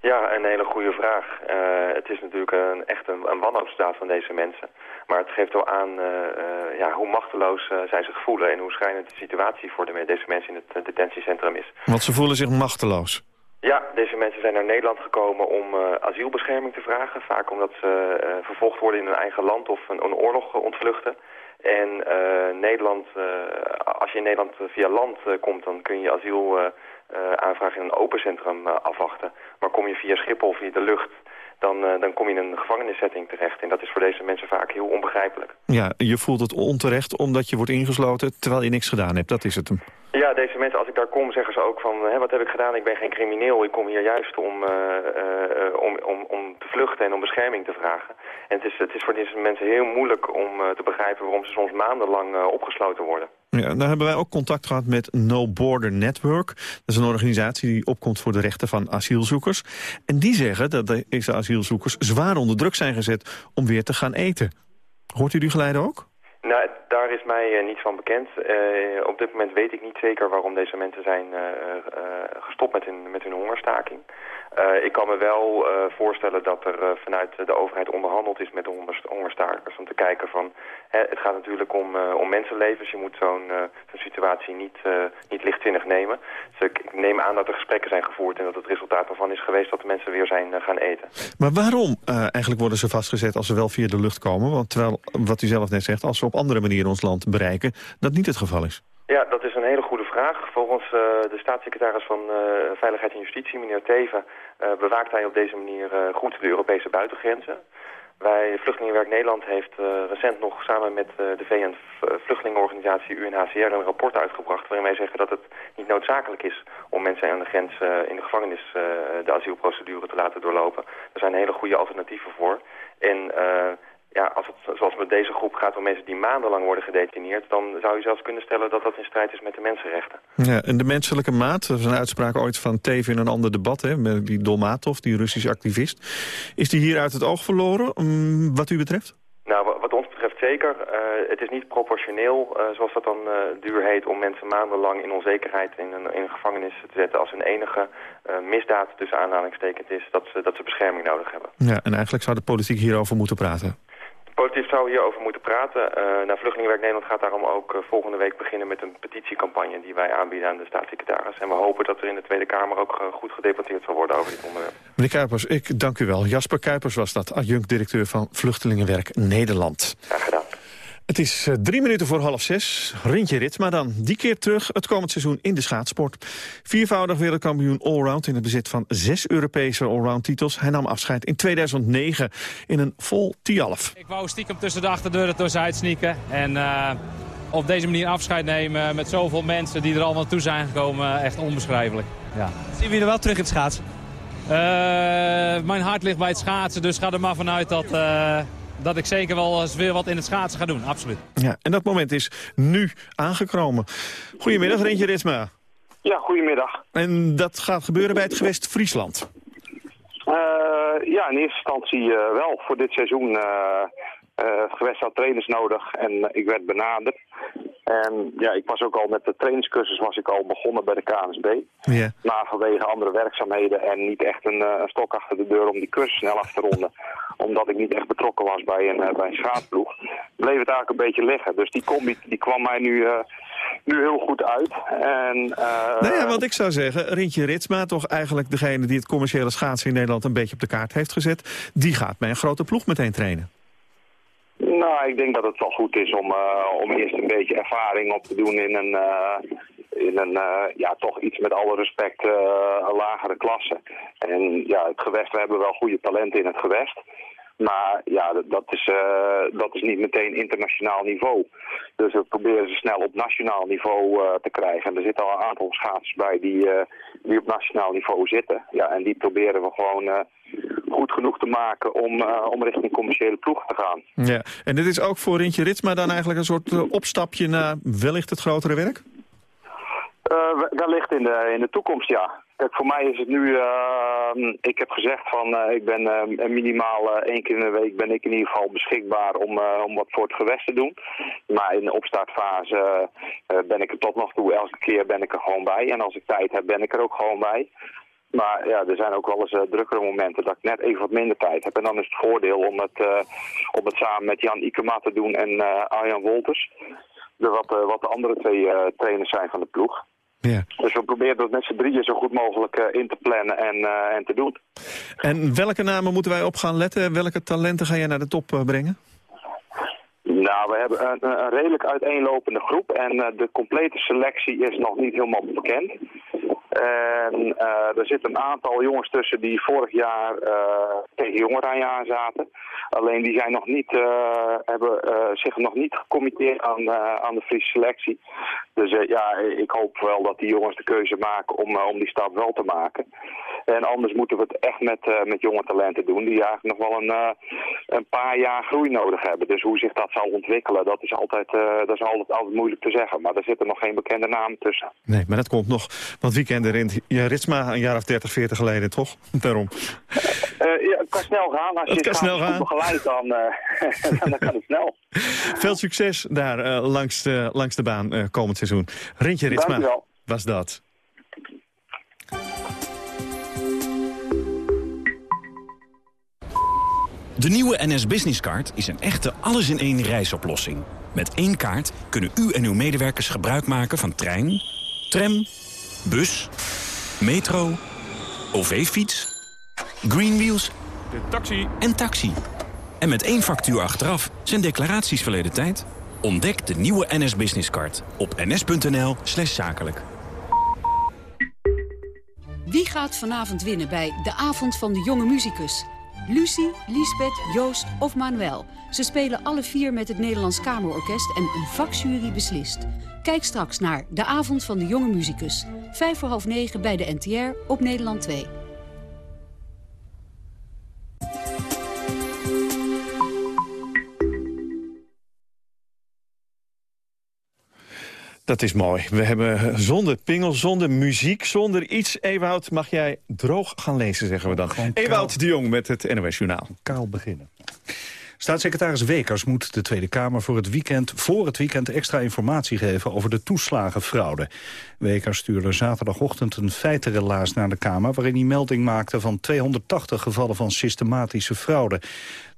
[SPEAKER 22] Ja, een hele goede vraag. Uh, het is natuurlijk een, echt een, een wanhoopsdaad van deze mensen. Maar het geeft wel aan uh, uh, ja, hoe machteloos zij zich voelen... en hoe schrijnend de situatie voor de, deze mensen in het detentiecentrum is.
[SPEAKER 2] Want ze voelen zich machteloos?
[SPEAKER 22] Ja, deze mensen zijn naar Nederland gekomen om asielbescherming te vragen. Vaak omdat ze vervolgd worden in hun eigen land of een, een oorlog ontvluchten. En Nederland, als je in Nederland via land komt, dan kun je asiel uh, aanvraag in een open centrum afwachten. Maar kom je via Schiphol, via de lucht, dan, dan kom je in een gevangenissetting terecht. En dat is voor deze mensen vaak heel onbegrijpelijk.
[SPEAKER 2] Ja, je voelt het onterecht omdat je wordt ingesloten terwijl je niks gedaan hebt. Dat is het.
[SPEAKER 22] Ja, deze mensen, als ik daar kom, zeggen ze ook van... Hè, wat heb ik gedaan? Ik ben geen crimineel. Ik kom hier juist om, om, om, om te vluchten en om bescherming te vragen. En het is, het is voor deze mensen heel moeilijk om te begrijpen... waarom ze soms maandenlang opgesloten worden.
[SPEAKER 2] Ja, daar hebben wij ook contact gehad met No Border Network. Dat is een organisatie die opkomt voor de rechten van asielzoekers. En die zeggen dat deze asielzoekers zwaar onder druk zijn gezet om weer te gaan eten. Hoort u die geleide ook?
[SPEAKER 22] Nou, daar is mij uh, niet van bekend. Uh, op dit moment weet ik niet zeker waarom deze mensen zijn uh, gestopt met hun, met hun hongerstaking. Uh, ik kan me wel uh, voorstellen dat er uh, vanuit de overheid onderhandeld is met de hongerstakers. Om te kijken van, hè, het gaat natuurlijk om, om mensenlevens. Je moet zo'n zo situatie niet, niet lichtzinnig nemen. Dus ik, ik, neem aan dat er gesprekken zijn gevoerd en dat het resultaat daarvan is geweest dat de mensen weer zijn gaan eten.
[SPEAKER 2] Maar waarom eigenlijk worden ze vastgezet als ze wel via de lucht komen? Want terwijl, wat u zelf net zegt, als ze op andere manieren ons land bereiken, dat niet het geval is.
[SPEAKER 22] Ja, dat is een hele goede vraag. Volgens de staatssecretaris van Veiligheid en Justitie, meneer Teven, bewaakt hij op deze manier goed de Europese buitengrenzen. Wij, Vluchtelingenwerk Nederland heeft recent nog samen met de VN-vluchtelingenorganisatie UNHCR een rapport uitgebracht... waarin wij zeggen dat het niet noodzakelijk is om mensen aan de grens in de gevangenis de asielprocedure te laten doorlopen. Er zijn hele goede alternatieven voor. En ja, als het zoals met deze groep gaat om mensen die maandenlang worden gedetineerd... dan zou je zelfs kunnen stellen dat dat in strijd is met de mensenrechten.
[SPEAKER 2] Ja, en de menselijke maat, dat is een uitspraak ooit van Teven in een ander debat... Hè, met die Dolmatov, die Russische activist. Is die hier uit het oog verloren, um, wat u betreft?
[SPEAKER 22] Nou, wat ons betreft zeker. Uh, het is niet proportioneel, uh, zoals dat dan uh, duur heet... om mensen maandenlang in onzekerheid in een, in een gevangenis te zetten... als hun enige misdaad tussen aanhalingstekens is dat ze, dat ze bescherming nodig hebben.
[SPEAKER 2] Ja, en eigenlijk zou de politiek hierover moeten praten.
[SPEAKER 22] Politiek zou hierover moeten praten. Uh, nou, Vluchtelingenwerk Nederland gaat daarom ook uh, volgende week beginnen met een petitiecampagne die wij aanbieden aan de staatssecretaris. En we hopen dat er in de Tweede Kamer ook uh, goed gedebatteerd zal worden over dit onderwerp.
[SPEAKER 2] Meneer Kuipers, ik dank u wel. Jasper Kuipers was dat, adjunct-directeur van Vluchtelingenwerk Nederland.
[SPEAKER 22] Graag gedaan.
[SPEAKER 2] Het is uh, drie minuten voor half zes. Rintje Ritsma dan. Die keer terug het komend seizoen in de schaatsport. Viervoudig wereldkampioen allround in het bezit van zes Europese allround titels. Hij nam afscheid in 2009 in een vol Tialf.
[SPEAKER 23] Ik wou stiekem tussen de achterdeuren tussenuit sneaken. En uh, op deze manier afscheid nemen met zoveel mensen die er allemaal naartoe zijn gekomen. Echt onbeschrijfelijk. Ja.
[SPEAKER 24] Zien we je er wel terug in het schaatsen?
[SPEAKER 23] Uh, mijn hart ligt bij het schaatsen, dus ga er maar vanuit dat dat ik zeker wel eens weer wat in het schaatsen ga doen, absoluut.
[SPEAKER 2] Ja, en dat moment is nu aangekomen. Goedemiddag, Rentje Ritsma.
[SPEAKER 25] Ja, goedemiddag.
[SPEAKER 2] En dat gaat gebeuren bij het gewest Friesland?
[SPEAKER 25] Uh, ja, in eerste instantie uh, wel. Voor dit seizoen uh, het gewest had trainers nodig en ik werd benaderd. En ja, ik was ook al met de trainingscursus was ik al begonnen bij de KNSB.
[SPEAKER 2] Ja.
[SPEAKER 25] Maar vanwege andere werkzaamheden en niet echt een, een, stok achter de deur om die cursus snel af te ronden. omdat ik niet echt betrokken was bij een, bij een schaatsploeg. Bleef het eigenlijk een beetje liggen. Dus die combi die kwam mij nu, uh, nu heel goed uit. En, uh,
[SPEAKER 2] nou ja, wat ik zou zeggen, Rintje Ritsma, toch eigenlijk degene die het commerciële schaatsen in Nederland een beetje op de kaart heeft gezet. Die gaat bij een grote ploeg meteen trainen.
[SPEAKER 25] Nou, ik denk dat het wel goed is om, uh, om eerst een beetje ervaring op te doen in een, uh, in een, ja, toch iets met alle respect, een lagere klasse. En ja, het gewest, we hebben wel goede talenten in het gewest. Maar ja, dat is, uh, dat is niet meteen internationaal niveau. Dus we proberen ze snel op nationaal niveau uh, te krijgen. En er zitten al een aantal schaatsers bij die, uh, die op nationaal niveau zitten. Ja, en die proberen we gewoon goed genoeg te maken om, om richting commerciële ploeg te gaan.
[SPEAKER 2] Ja, en dit is ook voor Rintje Ritsma dan eigenlijk een soort opstapje naar wellicht het grotere werk?
[SPEAKER 25] wellicht in de, in de toekomst, ja. Kijk, voor mij is het nu, uh, ik heb gezegd van uh, ik ben uh, minimaal één keer in de week ben ik in ieder geval beschikbaar om, om wat voor het gewest te doen. Maar in de opstartfase ben ik er tot nog toe, elke keer ben ik er gewoon bij. En als ik tijd heb, ben ik er ook gewoon bij. Maar ja, er zijn ook wel eens drukkere momenten dat ik net even wat minder tijd heb. En dan is het voordeel om het, om het samen met Jan Ikema te doen en Arjan Wolters. Wat, wat de andere twee trainers zijn van de ploeg.
[SPEAKER 2] Ja.
[SPEAKER 25] Dus we proberen dat met z'n drieën zo goed mogelijk uh, in te plannen en, uh, en te doen.
[SPEAKER 2] En welke namen moeten wij op gaan letten? Welke talenten ga je naar de top uh, brengen?
[SPEAKER 25] Nou, we hebben een, een, redelijk uiteenlopende groep en de complete selectie is nog niet helemaal bekend. En uh, er zitten een aantal jongens tussen die vorig jaar uh, tegen jongeren aan zaten. Alleen die zijn nog niet, uh, hebben zich nog niet gecommitteerd aan, aan de Friese selectie. Dus ja, ik hoop wel dat die jongens de keuze maken om, om die stap wel te maken. En anders moeten we het echt met, met jonge talenten doen die eigenlijk nog wel een, een paar jaar groei nodig hebben. Dus hoe zich dat zal ontwikkelen, dat is altijd, dat is altijd, altijd moeilijk te zeggen. Maar er zitten nog geen bekende namen tussen.
[SPEAKER 2] Nee, maar dat komt nog. Want weekend de ja, Ritsma een jaar of 30, 40 geleden, toch? Daarom.
[SPEAKER 25] Uh, ja, het kan snel gaan. Als
[SPEAKER 2] het
[SPEAKER 25] je
[SPEAKER 2] kan snel gaan.
[SPEAKER 25] begeleid, dan, uh, dan kan het snel.
[SPEAKER 2] Veel succes daar uh, langs, de, langs de baan komend seizoen. Rintje Ritsma
[SPEAKER 25] Dankjewel.
[SPEAKER 2] was dat.
[SPEAKER 26] De nieuwe NS Business Card is een echte alles-in-één reisoplossing. Met één kaart kunnen u en uw medewerkers gebruik maken van trein, tram bus, metro, OV-fiets, Greenwheels
[SPEAKER 2] de taxi.
[SPEAKER 26] en taxi. En met één factuur achteraf zijn declaraties verleden tijd. Ontdek de nieuwe NS Business Card op ns.nl slash zakelijk.
[SPEAKER 18] Wie gaat vanavond winnen bij De Avond van de Jonge Muzikus? Lucie, Lisbeth, Joost of Manuel. Ze spelen alle vier met het Nederlands Kamerorkest en een vakjury beslist. Kijk straks naar De Avond van de Jonge Muzikus. Vijf voor half negen bij de NTR op Nederland 2.
[SPEAKER 2] Dat is mooi. We hebben zonder pingel, zonder muziek, zonder iets. Ewoud, mag jij droog gaan lezen, zeggen we dan. Ewoud de Jong met het NOS Journaal.
[SPEAKER 3] Kaal beginnen. Staatssecretaris Wekers moet de Tweede Kamer voor het weekend, voor het weekend extra informatie geven over de toeslagenfraude. Wekers stuurde zaterdagochtend een feitenrelaas naar de Kamer waarin hij melding maakte van 280 gevallen van systematische fraude.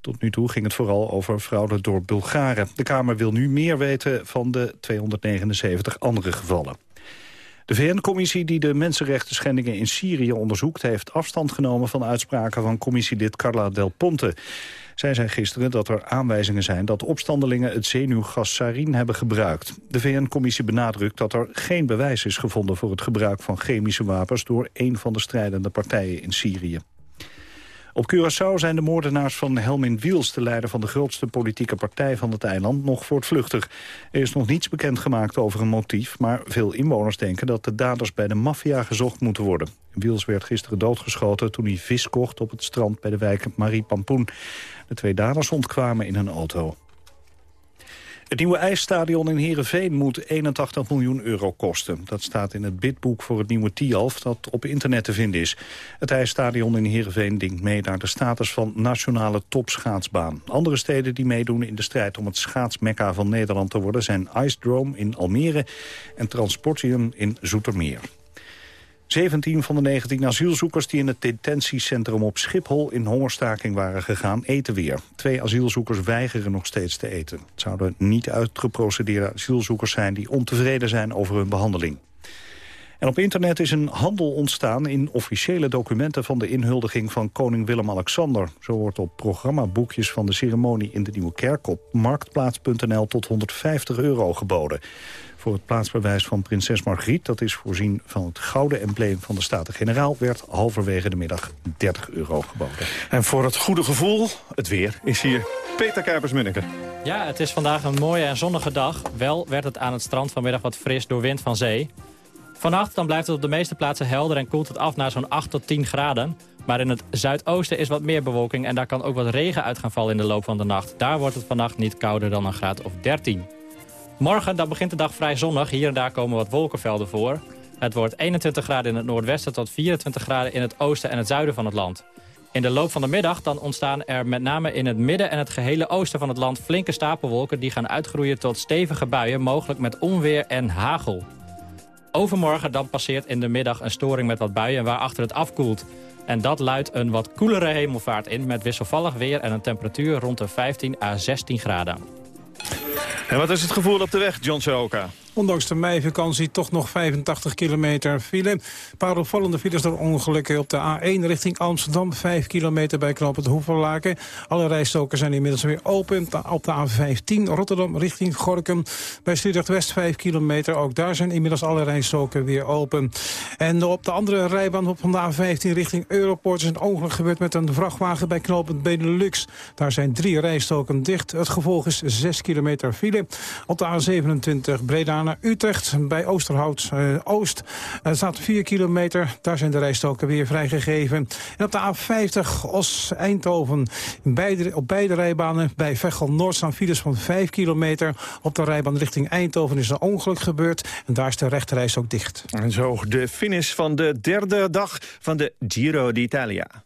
[SPEAKER 3] Tot nu toe ging het vooral over fraude door Bulgaren. De Kamer wil nu meer weten van de 279 andere gevallen. De VN-commissie die de mensenrechten schendingen in Syrië onderzoekt... heeft afstand genomen van uitspraken van commissielid Carla Del Ponte. Zij zei gisteren dat er aanwijzingen zijn dat opstandelingen het zenuwgas sarin hebben gebruikt. De VN-commissie benadrukt dat er geen bewijs is gevonden voor het gebruik van chemische wapens door een van de strijdende partijen in Syrië. Op Curaçao zijn de moordenaars van Helmin Wiels... de leider van de grootste politieke partij van het eiland, nog voortvluchtig. Er is nog niets bekendgemaakt over een motief... maar veel inwoners denken dat de daders bij de maffia gezocht moeten worden. Wiels werd gisteren doodgeschoten toen hij vis kocht op het strand... bij de wijk Marie Pampoen. De twee daders ontkwamen in een auto. Het nieuwe ijsstadion in Heerenveen moet 81 miljoen euro kosten. Dat staat in het bidboek voor het nieuwe Tialf dat op internet te vinden is. Het ijsstadion in Heerenveen dingt mee naar de status van nationale topschaatsbaan. Andere steden die meedoen in de strijd om het schaatsmekka van Nederland te worden... zijn Ice Drome in Almere en Transportium in Zoetermeer. 17 van de 19 asielzoekers die in het detentiecentrum op Schiphol in hongerstaking waren gegaan, eten weer. Twee asielzoekers weigeren nog steeds te eten. Het zouden niet uitgeprocedeerde asielzoekers zijn die ontevreden zijn over hun behandeling. En op internet is een handel ontstaan in officiële documenten van de inhuldiging van koning Willem-Alexander. Zo wordt op programmaboekjes van de ceremonie in de Nieuwe Kerk op marktplaats.nl tot 150 euro geboden. Voor het plaatsbewijs van prinses Margriet, dat is voorzien van het gouden embleem van de Staten-Generaal, werd halverwege de middag 30 euro geboden.
[SPEAKER 2] En voor het goede gevoel, het weer, is hier Peter Kuipers-Munneke.
[SPEAKER 27] Ja, het is vandaag een mooie en zonnige dag. Wel werd het aan het strand vanmiddag wat fris door wind van zee. Vannacht dan blijft het op de meeste plaatsen helder en koelt het af naar zo'n 8 tot 10 graden. Maar in het zuidoosten is wat meer bewolking en daar kan ook wat regen uit gaan vallen in de loop van de nacht. Daar wordt het vannacht niet kouder dan een graad of 13. Morgen dan begint de dag vrij zonnig. Hier en daar komen wat wolkenvelden voor. Het wordt 21 graden in het noordwesten tot 24 graden in het oosten en het zuiden van het land. In de loop van de middag dan ontstaan er met name in het midden en het gehele oosten van het land flinke stapelwolken die gaan uitgroeien tot stevige buien, mogelijk met onweer en hagel. Overmorgen dan passeert in de middag een storing met wat buien waarachter het afkoelt. En dat luidt een wat koelere hemelvaart in met wisselvallig weer en een temperatuur rond de 15 à 16 graden.
[SPEAKER 2] En wat is het gevoel op de weg, John Sohoka?
[SPEAKER 7] Ondanks de meivakantie toch nog 85 kilometer file. Een paar opvallende files door ongelukken op de A1 richting Amsterdam. 5 kilometer bij Hoevellaken. Alle rijstoken zijn inmiddels weer open. Op de A15 Rotterdam richting Gorkum. Bij Sliedrecht West 5 kilometer. Ook daar zijn inmiddels alle rijstoken weer open. En op de andere rijbaan op van de A15 richting Europort... is een ongeluk gebeurd met een vrachtwagen bij knooppunt Benelux. Daar zijn drie rijstoken dicht. Het gevolg is 6 kilometer file. Op de A27 Breda naar Utrecht bij Oosterhout uh, Oost. Er staat 4 kilometer, daar zijn de rijstoken weer vrijgegeven. En op de A50 Os-Eindhoven op beide rijbanen bij Veghel Noord staan files van 5 kilometer. Op de rijbaan richting Eindhoven is een ongeluk gebeurd en daar is de rechterreis ook dicht.
[SPEAKER 2] En zo de finish van de derde dag van de Giro d'Italia.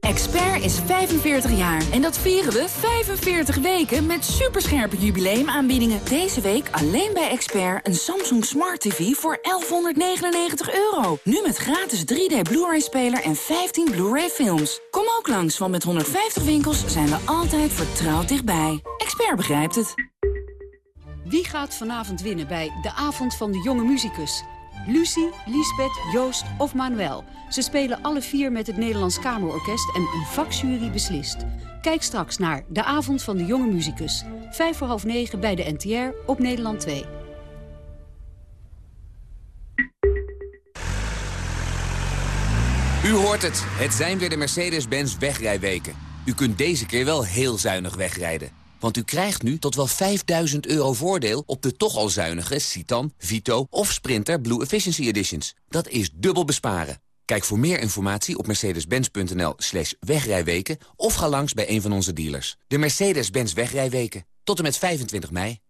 [SPEAKER 28] Expert is 45 jaar en dat vieren we 45 weken met superscherpe jubileumaanbiedingen. Deze week alleen bij Expert een Samsung Smart TV voor 1199 euro. Nu met gratis 3D Blu-ray speler en 15 Blu-ray films. Kom ook langs, want met 150 winkels zijn we altijd vertrouwd dichtbij. Expert begrijpt het.
[SPEAKER 18] Wie gaat vanavond winnen bij De Avond van de Jonge Muzikus? Lucie, Lisbeth, Joost of Manuel. Ze spelen alle vier met het Nederlands Kamerorkest en een vakjury beslist. Kijk straks naar De Avond van de Jonge Muzikus. Vijf voor half negen bij de NTR op Nederland 2.
[SPEAKER 26] U hoort het. Het zijn weer de Mercedes-Benz wegrijweken. U kunt deze keer wel heel zuinig wegrijden. Want u krijgt nu tot wel 5000 euro voordeel op de toch al zuinige Citan, Vito of Sprinter Blue Efficiency Editions. Dat is dubbel besparen. Kijk voor meer informatie op mercedes-benz.nl slash wegrijweken... of ga langs bij een van onze dealers. De Mercedes-Benz wegrijweken. Tot en met 25 mei.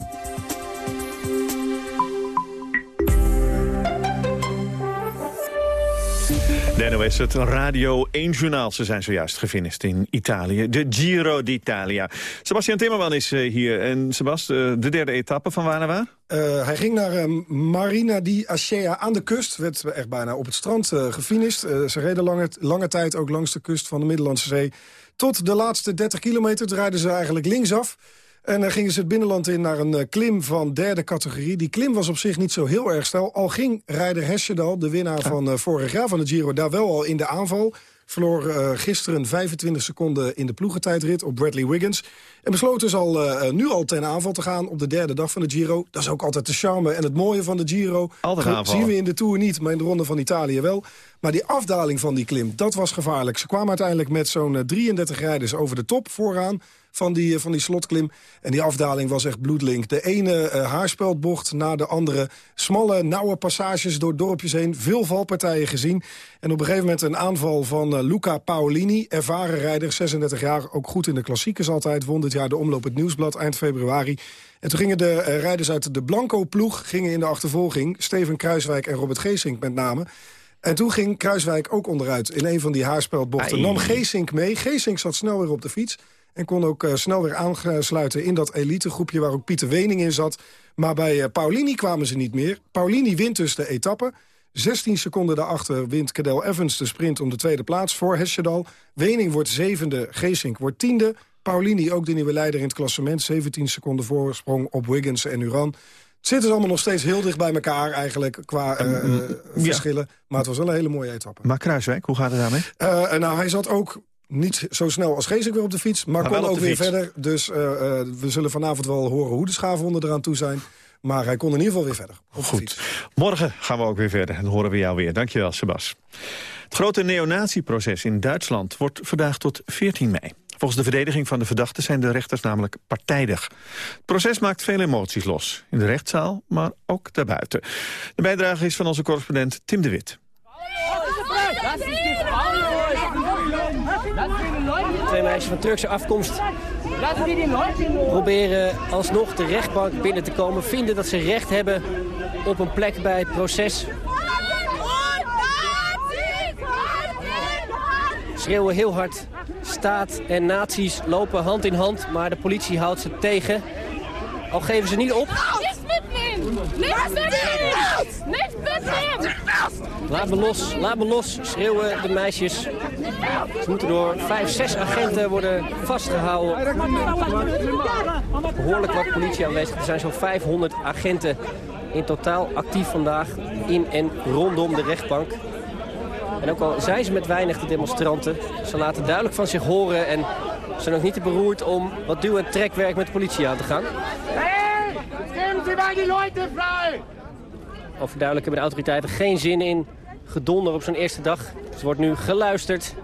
[SPEAKER 2] De NOS, het Radio 1-journaal. Ze zijn zojuist gefinished in Italië. De Giro d'Italia. Sebastian Timmerman is uh, hier. En Sebas, uh, de derde etappe van waar naar waar?
[SPEAKER 29] Uh, hij ging naar Marina di Ascea aan de kust. Werd echt bijna op het strand gefinished. ze reden lange, lange tijd ook langs de kust van de Middellandse Zee. Tot de laatste 30 kilometer draaiden ze eigenlijk linksaf. En dan gingen ze het binnenland in naar een uh, klim van derde categorie. Die klim was op zich niet zo heel erg snel. Al ging Rijder Hesjedal, de winnaar van uh, vorig jaar van de Giro... daar wel al in de aanval. Verloor uh, gisteren 25 seconden in de ploegentijdrit op Bradley Wiggins. En besloot dus al, uh, nu al ten aanval te gaan op de derde dag van de Giro. Dat is ook altijd de charme en het mooie van de Giro. Dat zien we in de Tour niet, maar in de Ronde van Italië wel. Maar die afdaling van die klim, dat was gevaarlijk. Ze kwamen uiteindelijk met zo'n 33 rijders over de top vooraan van die, eh, van die slotklim. En die afdaling was echt bloedlink. De ene uh, haarspeldbocht na de andere. Smalle, nauwe passages door dorpjes heen. Veel valpartijen gezien. En op een gegeven moment een aanval van uh, Luca Paolini. Ervaren rijder, 36 jaar, ook goed in de klassiekers altijd. Won dit jaar de Omloop het Nieuwsblad eind februari. En toen gingen de uh, rijders uit de Blanco-ploeg gingen in de achtervolging. Steven Kruiswijk en Robert Geesink met name. En toen ging Kruiswijk ook onderuit in een van die haarspeldbochten. Nam Geesink mee. Geesink zat snel weer op de fiets. En kon ook uh, snel weer aansluiten in dat elitegroepje... waar ook Pieter Wening in zat. Maar bij uh, Paulini kwamen ze niet meer. Paulini wint dus de etappe. 16 seconden daarachter wint Cadel Evans de sprint om de tweede plaats voor Hesjedal. Wening wordt zevende, Geesink wordt tiende. Paulini ook de nieuwe leider in het klassement. 17 seconden voorsprong op Wiggins en Uran. Het zit dus allemaal nog steeds heel dicht bij elkaar eigenlijk qua uh, uh, verschillen. Ja. Maar het was wel een hele mooie etappe.
[SPEAKER 2] Maar Kruiswijk, hoe gaat het daarmee?
[SPEAKER 29] Uh, nou, hij zat ook niet zo snel als Geesink weer op de fiets, maar, maar kon ook weer fiets. verder. Dus uh, uh, we zullen vanavond wel horen hoe de schaafwonden eraan toe zijn. Maar hij kon in ieder geval weer verder op
[SPEAKER 2] Goed.
[SPEAKER 29] de fiets.
[SPEAKER 2] Morgen gaan we ook weer verder en horen we jou weer. Dankjewel, Sebas. Het grote neonatieproces in Duitsland wordt vandaag tot 14 mei. Volgens de verdediging van de verdachten zijn de rechters namelijk partijdig. Het proces maakt veel emoties los. In de rechtszaal, maar ook daarbuiten. De bijdrage is van onze correspondent Tim de Wit.
[SPEAKER 30] Twee meisjes van Turkse afkomst proberen alsnog de rechtbank binnen te komen. Vinden dat ze recht hebben op een plek bij het proces. Schreeuwen heel hard. Staat en nazi's lopen hand in hand, maar de politie houdt ze tegen. Al geven ze niet op. Laat me los, laat me los, schreeuwen de meisjes. Ze moeten door vijf, zes agenten worden vastgehouden. Behoorlijk wat politie aanwezig. Er zijn zo'n 500 agenten in totaal actief vandaag in en rondom de rechtbank. En ook al zijn ze met weinig de demonstranten, ze laten duidelijk van zich horen... en zijn ook niet te beroerd om wat duw- en trekwerk met de politie aan te gaan.
[SPEAKER 31] Sie mal die Leute vrij!
[SPEAKER 30] Overduidelijk hebben de autoriteiten geen zin in gedonder op zo'n eerste dag. Dus er wordt nu geluisterd,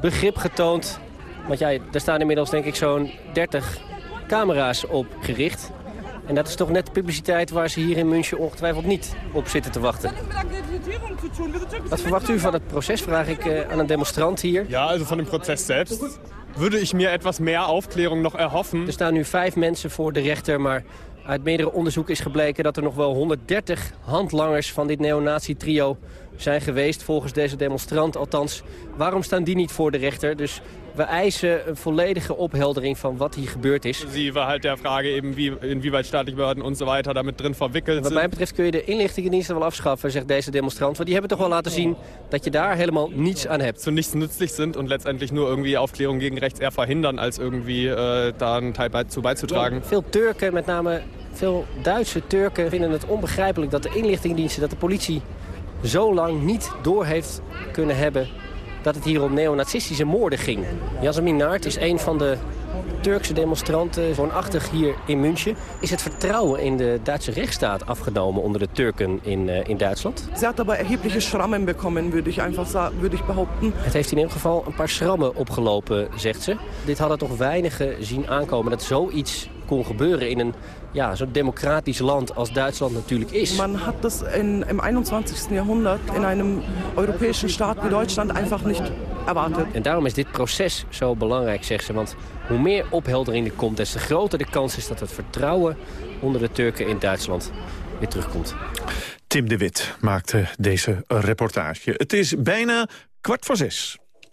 [SPEAKER 30] begrip getoond. Want ja, er staan inmiddels denk ik zo'n 30 camera's op gericht. En dat is toch net de publiciteit waar ze hier in München ongetwijfeld niet op zitten te wachten. Wat verwacht u van het proces, vraag ik uh, aan een demonstrant hier.
[SPEAKER 32] Ja, also van het proces zelf würde ich mir etwas mehr Aufklärung noch erhoffen.
[SPEAKER 30] Er staan nu vijf mensen voor de rechter, maar uit meerdere onderzoek is gebleken dat er nog wel 130 handlangers van dit neonazi-trio zijn geweest, volgens deze demonstrant althans. Waarom staan die niet voor de rechter? Dus we eisen een volledige opheldering van wat hier gebeurd is.
[SPEAKER 32] Sie war halt der Frage eben, wie, inwieweit staatliche Behörden und so weiter damit drin verwickelt
[SPEAKER 30] Wat mij betreft kun je de inlichtingendiensten wel afschaffen, zegt deze demonstrant. Want die hebben toch wel laten zien dat je daar helemaal niets aan hebt.
[SPEAKER 32] Zu nichts nützlich sind und letztendlich nur irgendwie Aufklärung gegen rechts eher verhindern, als irgendwie äh, da einen Teil zu beizutragen.
[SPEAKER 30] Veel Turken, met name veel Duitse Turken, vinden het onbegrijpelijk dat de inlichtingendiensten, dat de politie zo lang niet door heeft kunnen hebben dat het hier om neonazistische moorden ging. Jasmin Naert is een van de Turkse demonstranten woonachtig hier in München. Is het vertrouwen in de Duitse rechtsstaat afgenomen onder de Turken in, uh, in Duitsland?
[SPEAKER 33] Ze had aber erhebliche Schrammen bekommen, würde ich einfach würde ich behaupten.
[SPEAKER 30] Het heeft in ieder geval een paar schrammen opgelopen, zegt ze. Dit hadden toch weinigen zien aankomen dat zoiets kon gebeuren in een ja, zo'n democratisch land als Duitsland natuurlijk is.
[SPEAKER 33] Man hat das in, im 21. Jahrhundert in einem europäischen Staat wie Deutschland einfach nicht erwartet.
[SPEAKER 30] En daarom is dit proces zo belangrijk, zegt ze. Want hoe meer opheldering er komt, des te groter de kans is dat het vertrouwen onder de Turken in Duitsland weer terugkomt.
[SPEAKER 2] Tim de Wit maakte deze reportage. Het is bijna kwart voor zes.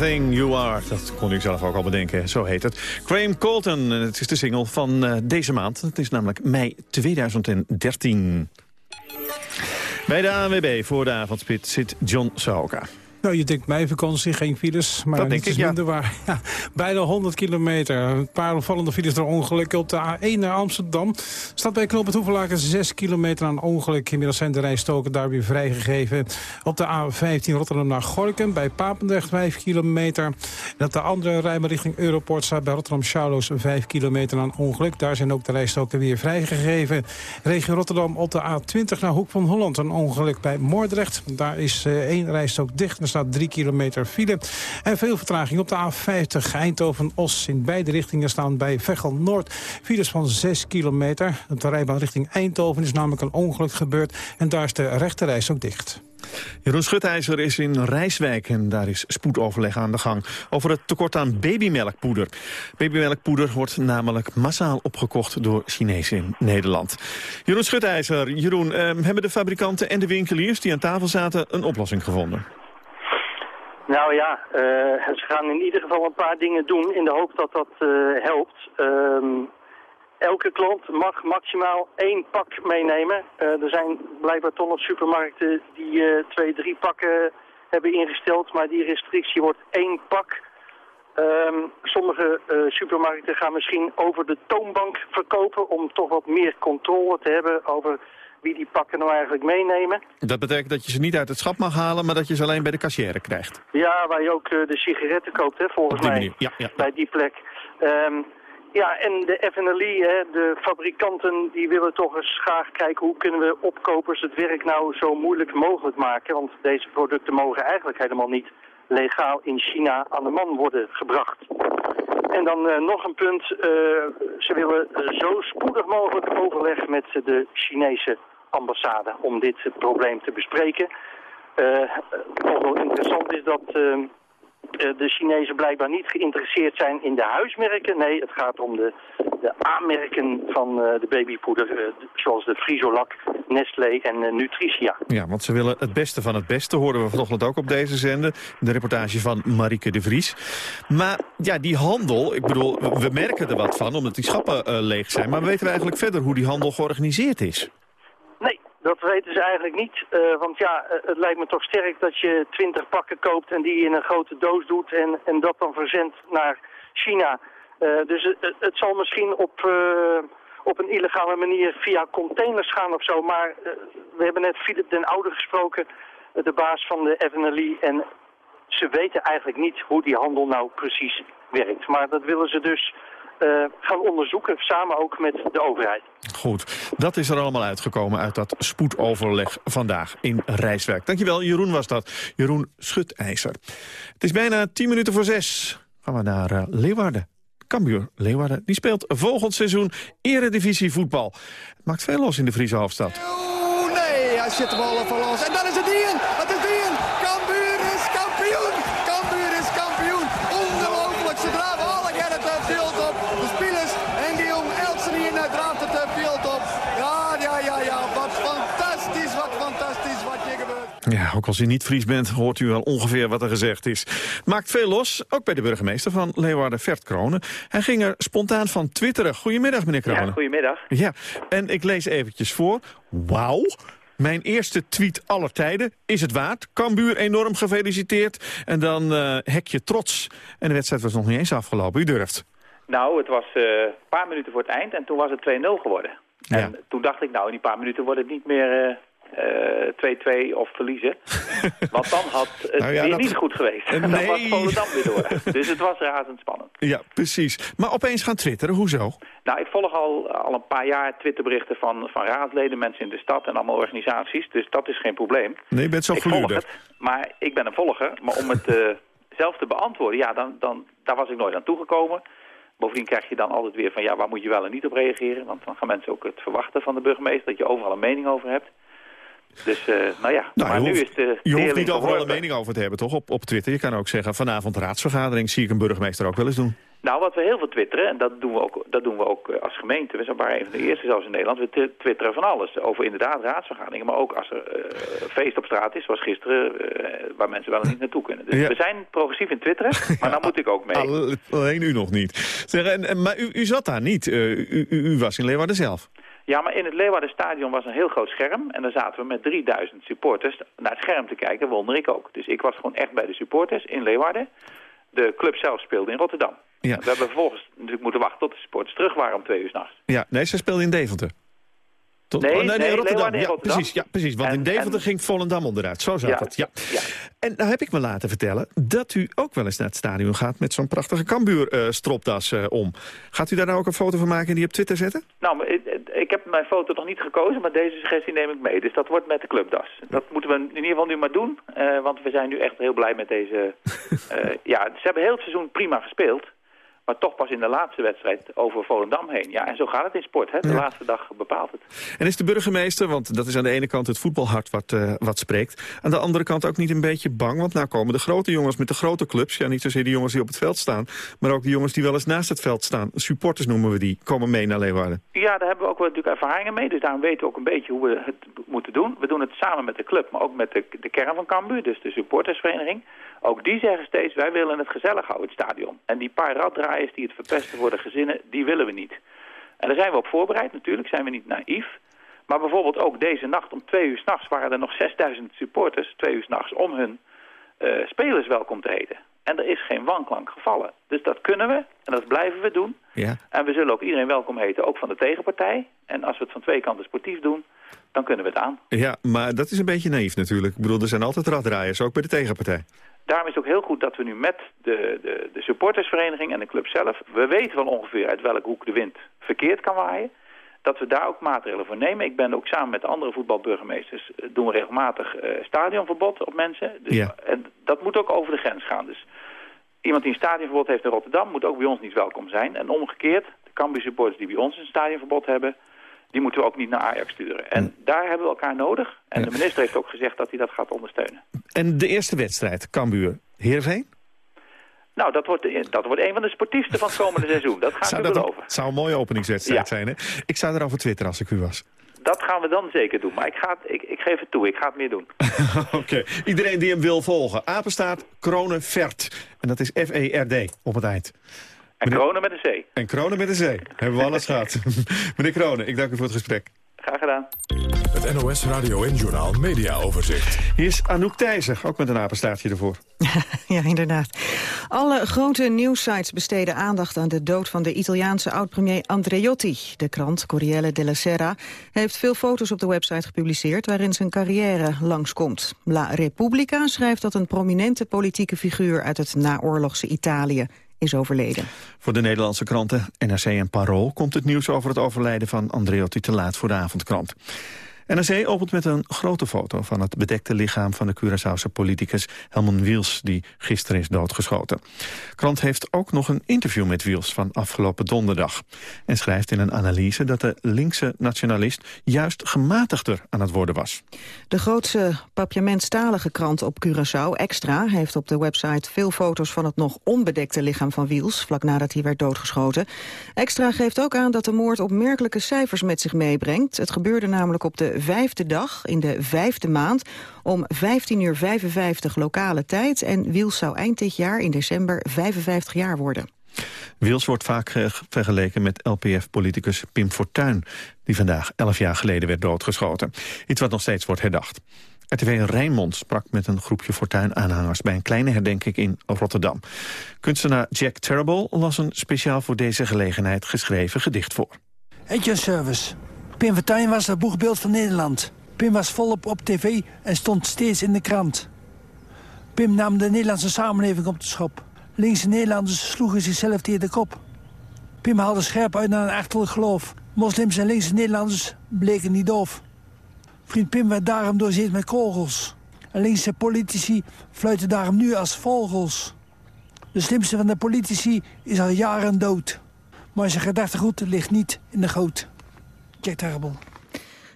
[SPEAKER 2] Everything You Are. Dat kon ik zelf ook al bedenken, zo heet het. Graham Colton, het is de single van eh, deze maand. Het is namelijk mei 2013. Bij de ANWB voor de avondspit zit John Sauka.
[SPEAKER 7] Nou, je denkt mijn vakantie, geen files, maar
[SPEAKER 2] Dat
[SPEAKER 7] is
[SPEAKER 2] ja.
[SPEAKER 7] minder waar. Ja, bijna 100 kilometer. Een paar opvallende files door ongelukken op de A1 naar Amsterdam. Staat bij knooppunt Hoevelaken 6 kilometer aan ongeluk. Inmiddels zijn de rijstoken daar weer vrijgegeven. Op de A15 Rotterdam naar Gorkum bij Papendrecht 5 kilometer. En op de andere rijbaan richting Europort staat bij Rotterdam Schouwloos 5 kilometer aan ongeluk. Daar zijn ook de rijstoken weer vrijgegeven. Regio Rotterdam op de A20 naar Hoek van Holland. Een ongeluk bij Moordrecht. Daar is eh, één rijstok dicht. Staat 3 kilometer file. En veel vertraging op de A50 Eindhoven-Os. In beide richtingen staan bij Veghel Noord files van 6 kilometer. Op de rijbaan richting Eindhoven is namelijk een ongeluk gebeurd. En daar is de rechterreis ook dicht.
[SPEAKER 2] Jeroen Schutijzer is in Rijswijk en daar is spoedoverleg aan de gang over het tekort aan babymelkpoeder. Babymelkpoeder wordt namelijk massaal opgekocht door Chinezen in Nederland. Jeroen Schutijzer, Jeroen, eh, hebben de fabrikanten en de winkeliers die aan tafel zaten een oplossing gevonden?
[SPEAKER 34] Nou ja, eh, ze gaan in ieder geval een paar dingen doen in de hoop dat dat eh, helpt. Ehm, elke klant mag maximaal één pak meenemen. Eh, er zijn blijkbaar toch nog supermarkten die twee, drie pakken hebben ingesteld, maar die restrictie wordt één pak. Ehm, sommige supermarkten gaan misschien over de toonbank verkopen om toch wat meer controle te hebben over wie die pakken nou eigenlijk meenemen.
[SPEAKER 2] Dat betekent dat je ze niet uit het schap mag halen, maar dat je ze alleen bij de kassière krijgt.
[SPEAKER 34] Ja, waar je ook eh, de sigaretten koopt, hè, volgens mij.
[SPEAKER 2] manier, ja, ja.
[SPEAKER 34] Bij die plek. Ehm, ja, en de FNLI, hè, de fabrikanten, die willen toch eens graag kijken... hoe kunnen we opkopers het werk nou zo moeilijk mogelijk maken. Want deze producten mogen eigenlijk helemaal niet legaal in China aan de man worden gebracht. En dan eh, nog een punt. eh, ze willen zo spoedig mogelijk overleg met de Chinese ambassade om dit probleem te bespreken. Eh, eh, wat wel interessant is dat eh, eh, de Chinezen blijkbaar niet geïnteresseerd zijn in de huismerken. Nee, het gaat om de, de aanmerken van de babypoeder, zoals de Frisolac, Nestlé en Nutricia.
[SPEAKER 2] Ja, want ze willen het beste van het beste, hoorden we vanochtend ook op deze zender. De reportage van Marieke de Vries. Maar ja, die handel, ik bedoel, we merken er wat van, omdat die schappen leeg zijn. Maar weten we eigenlijk verder hoe die handel georganiseerd is?
[SPEAKER 34] Dat weten ze eigenlijk niet. eh, want ja, eh, het lijkt me toch sterk dat je twintig pakken koopt en die in een grote doos doet en, en dat dan verzendt naar China. Eh, dus het, zal misschien op, op een illegale manier via containers gaan of zo. Maar we hebben net Philip den Oude gesproken, de baas van de FNLI. En ze weten eigenlijk niet hoe die handel nou precies werkt. Maar dat willen ze dus gaan onderzoeken, samen ook met de overheid.
[SPEAKER 2] Goed, dat is er allemaal uitgekomen uit dat spoedoverleg vandaag in Rijswijk. Dankjewel, Jeroen was dat. Jeroen Schutijzer. Het is bijna tien minuten voor zes. Gaan we naar eh, Leeuwarden. Cambuur Leeuwarden, die speelt volgend seizoen eredivisie voetbal. Het maakt veel los in de Friese hoofdstad.
[SPEAKER 31] Oh nee, hij zit de bal van los. En dan is. Het is Dien. Cambuur is kampioen. Cambuur is kampioen. Ongelooflijk. Ze draven alle keer het eh, veld op. De spelers en die jong Elsen hier naar draaft het eh, veld op. Ja, ja, ja, ja. Wat fantastisch, wat fantastisch wat hier gebeurt.
[SPEAKER 2] Ja, ook als u niet Fries bent, hoort u wel ongeveer wat er gezegd is. Maakt veel los, ook bij de burgemeester van Leeuwarden, Vert Kronen. Hij ging er spontaan van twitteren. Goedemiddag, meneer Kronen.
[SPEAKER 35] Ja, goedemiddag.
[SPEAKER 2] Ja, en ik lees eventjes voor. Wauw. Mijn eerste tweet aller tijden. Is het waard? Cambuur enorm gefeliciteerd. En dan eh hekje trots. En de wedstrijd was nog niet eens afgelopen. U durft.
[SPEAKER 35] Nou, het was eh, een paar minuten voor het eind en toen was het 2-0 geworden. En toen dacht ik, nou, in die paar minuten wordt het niet meer eh, 2-2 of verliezen. Want dan had het
[SPEAKER 2] Nou ja,
[SPEAKER 35] weer
[SPEAKER 2] dat-
[SPEAKER 35] niet goed geweest.
[SPEAKER 2] Eh,
[SPEAKER 35] dan was. Volendam weer door. Dus het was razendspannend.
[SPEAKER 2] Ja, precies. Maar opeens gaan twitteren. Hoezo?
[SPEAKER 35] Nou, ik volg al, al een paar jaar Twitterberichten van, van raadsleden, mensen in de stad en allemaal organisaties. Dus dat is geen probleem.
[SPEAKER 2] Nee, je bent zo
[SPEAKER 35] het, maar ik ben een volger. Maar om het eh, zelf te beantwoorden, ja, dan, dan, daar was ik nooit aan toegekomen. Bovendien krijg je dan altijd weer van, ja, waar moet je wel en niet op reageren? Want dan gaan mensen ook het verwachten van de burgemeester, dat je overal een mening over hebt. Dus, eh, nou ja,
[SPEAKER 2] Nou,
[SPEAKER 35] maar
[SPEAKER 2] je
[SPEAKER 35] nu
[SPEAKER 2] hoeft,
[SPEAKER 35] is de
[SPEAKER 2] je hoeft niet overal een mening over te hebben, toch? Op, op Twitter. Je kan ook zeggen, vanavond raadsvergadering zie ik een burgemeester ook wel eens doen.
[SPEAKER 35] Nou, wat we heel veel twitteren, en dat doen we ook, dat doen we ook eh, als gemeente. We zijn maar een van de eerste zelfs in Nederland. We twi- twitteren van alles. Over inderdaad raadsvergaderingen, maar ook als er eh, feest op straat is, zoals gisteren, waar mensen wel niet naartoe kunnen. Dus
[SPEAKER 2] Ja.
[SPEAKER 35] we zijn progressief in twitteren, maar dan moet ik ook mee.
[SPEAKER 2] Alle- Alleen u nog niet. Zeg, en, en- maar u, u zat daar niet. U, u, u was in Leeuwarden zelf.
[SPEAKER 35] Ja, maar in het Leeuwarden was een heel groot scherm. En daar zaten we met 3000 supporters naar het scherm te kijken. Wonder ik ook. Dus ik was gewoon echt bij de supporters in Leeuwarden. De club zelf speelde in Rotterdam.
[SPEAKER 2] Ja.
[SPEAKER 35] We hebben vervolgens natuurlijk moeten wachten tot de supporters terug waren om twee uur s'nachts.
[SPEAKER 2] Ja, nee, ze speelde in Deventer. Tot,
[SPEAKER 35] Nee,
[SPEAKER 2] oh,
[SPEAKER 35] nee,
[SPEAKER 2] Rotterdam.
[SPEAKER 35] Leeuwarden
[SPEAKER 2] Ja,
[SPEAKER 35] Rotterdam.
[SPEAKER 2] precies, ja, precies. Want
[SPEAKER 35] En-
[SPEAKER 2] in Deventer
[SPEAKER 35] en-
[SPEAKER 2] ging Volendam onderuit. Zo zat
[SPEAKER 35] Ja,
[SPEAKER 2] het. Ja. En nou heb ik me laten vertellen dat u ook wel eens naar het stadion gaat... met zo'n prachtige Cambuur-stropdas eh, om. Gaat u daar nou ook een foto van maken en die op Twitter zetten?
[SPEAKER 35] Nou, ik, ik heb mijn foto nog niet gekozen, maar deze suggestie neem ik mee. Dus dat wordt met de clubdas. Dat moeten we in ieder geval nu maar doen. eh, want we zijn nu echt heel blij met deze... eh, ja, ze hebben heel het seizoen prima gespeeld. Maar toch pas in de laatste wedstrijd over Volendam heen. Ja, en zo gaat het in sport. Hè? De
[SPEAKER 2] Ja.
[SPEAKER 35] laatste dag bepaalt het.
[SPEAKER 2] En is de burgemeester, want dat is aan de ene kant het voetbalhart wat, eh, wat spreekt... aan de andere kant ook niet een beetje bang? Want nou komen de grote jongens met de grote clubs... ja, niet zozeer de jongens die op het veld staan... maar ook de jongens die wel eens naast het veld staan. Supporters noemen we die, komen mee naar Leeuwarden.
[SPEAKER 35] Ja, daar hebben we ook wel natuurlijk ervaringen mee. Dus daarom weten we ook een beetje hoe we het moeten doen. We doen het samen met de club, maar ook met de, de kern van Cambuur. Dus de supportersvereniging. Ook die zeggen steeds, wij willen het gezellig houden, het stadion. En die paar raddraaiers die het verpesten voor de gezinnen, die willen we niet. En daar zijn we op voorbereid natuurlijk, zijn we niet naïef. Maar bijvoorbeeld ook deze nacht om twee uur s'nachts waren er nog 6000 supporters, twee uur s'nachts, om hun eh, spelers welkom te heten. En er is geen wanklank gevallen. Dus dat kunnen we en dat blijven we doen.
[SPEAKER 2] Ja.
[SPEAKER 35] En we zullen ook iedereen welkom heten, ook van de tegenpartij. En als we het van twee kanten sportief doen, dan kunnen we het aan.
[SPEAKER 2] Ja, maar dat is een beetje naïef natuurlijk. Ik bedoel, er zijn altijd raddraaiers, ook bij de tegenpartij.
[SPEAKER 35] Daarom is het ook heel goed dat we nu met de, de, de supportersvereniging en de club zelf... we weten wel ongeveer uit welke hoek de wind verkeerd kan waaien... dat we daar ook maatregelen voor nemen. Ik ben ook samen met de andere voetbalburgemeesters... eh, doen we regelmatig eh, stadionverbod op mensen. Dus,
[SPEAKER 2] Ja.
[SPEAKER 35] En dat moet ook over de grens gaan. Dus iemand die een stadionverbod heeft in Rotterdam... moet ook bij ons niet welkom zijn. En omgekeerd, de Cambuur supporters die bij ons een stadionverbod hebben... die moeten we ook niet naar Ajax sturen. En daar hebben we elkaar nodig. En de minister heeft ook gezegd dat hij dat gaat ondersteunen.
[SPEAKER 2] En de eerste wedstrijd, Cambuur, Heerenveen?
[SPEAKER 35] Nou, dat wordt, dat wordt een van de sportiefste van het komende seizoen. Dat ga ik u
[SPEAKER 2] dat
[SPEAKER 35] beloven.
[SPEAKER 2] een, zou een mooie openingswedstrijd
[SPEAKER 35] Ja.
[SPEAKER 2] zijn, hè? Ik zou erover twitteren als ik u was.
[SPEAKER 35] Dat gaan we dan zeker doen. Maar ik, ga het, ik, ik geef het toe, ik ga het meer doen.
[SPEAKER 2] Oké, iedereen die hem wil volgen. Apenstaat Kronen Vert. En dat is F-E-R-D op het eind.
[SPEAKER 35] En kronen met een C.
[SPEAKER 2] En Kronen met een C. Hebben we alles gehad. Meneer Kronen, ik dank u voor het gesprek.
[SPEAKER 35] Graag gedaan.
[SPEAKER 36] Het NOS Radio en Journaal Media Overzicht.
[SPEAKER 2] Hier is Anouk Thijssen, ook met een apenstaartje ervoor.
[SPEAKER 37] Ja, inderdaad. Alle grote nieuwssites besteden aandacht aan de dood van de Italiaanse oud-premier Andreotti. De krant Corriere della Sera heeft veel foto's op de website gepubliceerd waarin zijn carrière langskomt. La Repubblica schrijft dat een prominente politieke figuur uit het naoorlogse Italië is overleden.
[SPEAKER 2] Voor de Nederlandse kranten NRC en Parool komt het nieuws over het overlijden van Andreotti te laat voor de avondkrant. NRC opent met een grote foto van het bedekte lichaam van de Curaçaose politicus Helmut Wiels, die gisteren is doodgeschoten. krant heeft ook nog een interview met Wiels van afgelopen donderdag. En schrijft in een analyse dat de linkse nationalist juist gematigder aan het worden was.
[SPEAKER 37] De grootste papiamentstalige krant op Curaçao, Extra, heeft op de website veel foto's van het nog onbedekte lichaam van Wiels, vlak nadat hij werd doodgeschoten. Extra geeft ook aan dat de moord opmerkelijke cijfers met zich meebrengt. Het gebeurde namelijk op de vijfde dag, in de vijfde maand, om 15.55 uur 55 lokale tijd. En Wiels zou eind dit jaar, in december, 55 jaar worden.
[SPEAKER 2] Wils wordt vaak vergeleken met LPF-politicus Pim Fortuyn... die vandaag elf jaar geleden werd doodgeschoten. Iets wat nog steeds wordt herdacht. RTV Rijnmond sprak met een groepje Fortuyn-aanhangers... bij een kleine herdenking in Rotterdam. Kunstenaar Jack Terrible las een speciaal voor deze gelegenheid geschreven gedicht voor.
[SPEAKER 38] At service. Pim Fortuyn was het boegbeeld van Nederland. Pim was volop op tv en stond steeds in de krant. Pim nam de Nederlandse samenleving op de schop. Linkse Nederlanders sloegen zichzelf tegen de kop. Pim haalde scherp uit naar een achterlijk geloof. Moslims en linkse Nederlanders bleken niet doof. Vriend Pim werd daarom doorzeerd met kogels. En linkse politici fluiten daarom nu als vogels. De slimste van de politici is al jaren dood. Maar zijn gedachtegoed ligt niet in de goot. Jack Terrible.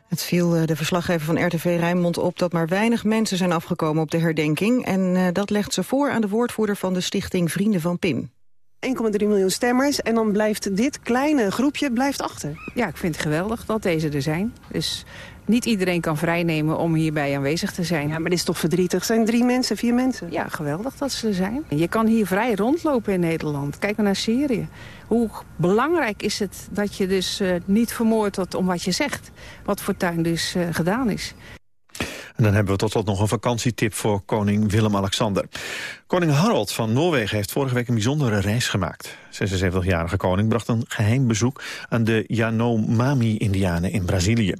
[SPEAKER 37] Het viel eh, de verslaggever van RTV Rijnmond op dat maar weinig mensen zijn afgekomen op de herdenking. En eh, dat legt ze voor aan de woordvoerder van de stichting Vrienden van Pim.
[SPEAKER 39] 1,3 miljoen stemmers. En dan blijft dit kleine groepje blijft achter.
[SPEAKER 40] Ja, ik vind het geweldig dat deze er zijn. Dus niet iedereen kan vrijnemen om hierbij aanwezig te zijn.
[SPEAKER 39] Ja, maar dit is toch verdrietig? Het zijn drie mensen, vier mensen.
[SPEAKER 40] Ja, geweldig dat ze er zijn. Je kan hier vrij rondlopen in Nederland. Kijk maar naar Syrië. Hoe belangrijk is het dat je dus uh, niet vermoord wordt om wat je zegt. Wat voor tuin dus uh, gedaan is.
[SPEAKER 2] En dan hebben we tot slot nog een vakantietip voor koning Willem-Alexander. Koning Harald van Noorwegen heeft vorige week een bijzondere reis gemaakt. 76-jarige koning bracht een geheim bezoek aan de Yanomami-indianen in Brazilië.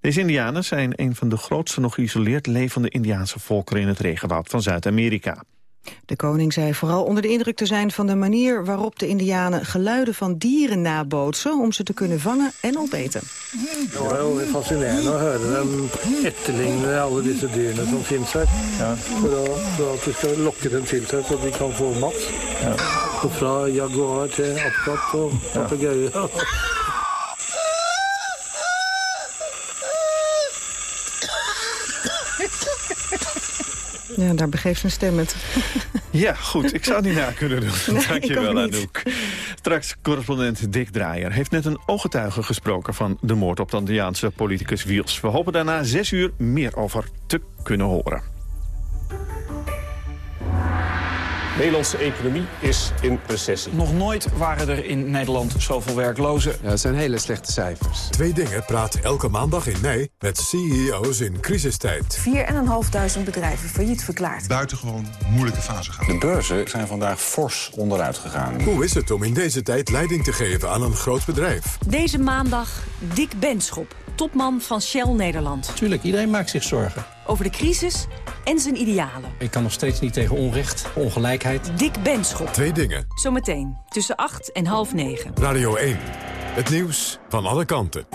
[SPEAKER 2] Deze indianen zijn een van de grootste nog geïsoleerd levende indiaanse volkeren in het regenwoud van Zuid-Amerika.
[SPEAKER 37] De koning zei vooral onder de indruk te zijn van de manier waarop de indianen geluiden van dieren nabootsen om ze te kunnen vangen en opeten.
[SPEAKER 41] Ja, er fascinerende å høre dem etterligne alle disse dyrene som finnes her. Ja. For, at vi skal lokke dem til seg så de kan få mat. Ja. Og fra jaguar til apekatt og papegøye. Ja.
[SPEAKER 37] Ja, daar begeeft een stem het.
[SPEAKER 2] Ja, goed. Ik zou het niet na kunnen doen.
[SPEAKER 37] Nee,
[SPEAKER 2] Dank je wel, Anouk. Straks correspondent Dick Draaier heeft net een ooggetuige gesproken... van de moord op de Antilliaanse politicus Wiels. We hopen daarna zes uur meer over te kunnen horen.
[SPEAKER 42] De Nederlandse economie is in recessie.
[SPEAKER 29] Nog nooit waren er in Nederland zoveel werklozen.
[SPEAKER 43] Ja, dat zijn hele slechte cijfers.
[SPEAKER 1] Twee dingen praat elke maandag in mei met CEO's in crisistijd.
[SPEAKER 44] 4.500 bedrijven failliet verklaard.
[SPEAKER 45] Buitengewoon moeilijke fase gaan.
[SPEAKER 46] De beurzen zijn vandaag fors onderuit gegaan.
[SPEAKER 1] Hoe is het om in deze tijd leiding te geven aan een groot bedrijf?
[SPEAKER 28] Deze maandag Dick Benschop, topman van Shell Nederland.
[SPEAKER 29] Tuurlijk, iedereen maakt zich zorgen.
[SPEAKER 28] Over de crisis en zijn idealen.
[SPEAKER 29] Ik kan nog steeds niet tegen onrecht, ongelijkheid.
[SPEAKER 28] Dick Benschop.
[SPEAKER 1] Twee dingen.
[SPEAKER 28] Zometeen, tussen 8 en half 9.
[SPEAKER 1] Radio 1. Het nieuws van alle kanten.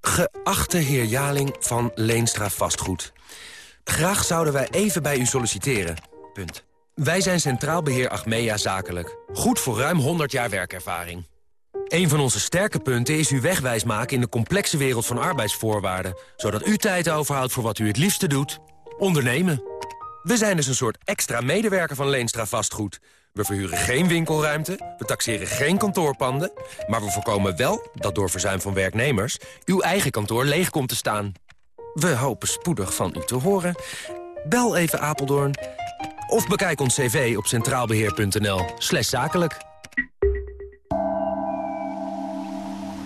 [SPEAKER 47] Geachte heer Jaling van Leenstra Vastgoed. Graag zouden wij even bij u solliciteren. Punt. Wij zijn Centraal Beheer Achmea Zakelijk. Goed voor ruim 100 jaar werkervaring. Een van onze sterke punten is uw wegwijs maken in de complexe wereld van arbeidsvoorwaarden. Zodat u tijd overhoudt voor wat u het liefste doet. Ondernemen. We zijn dus een soort extra medewerker van Leenstra Vastgoed. We verhuren geen winkelruimte, we taxeren geen kantoorpanden... maar we voorkomen wel dat door verzuim van werknemers... uw eigen kantoor leeg komt te staan. We hopen spoedig van u te horen. Bel even Apeldoorn of bekijk ons cv op centraalbeheer.nl zakelijk.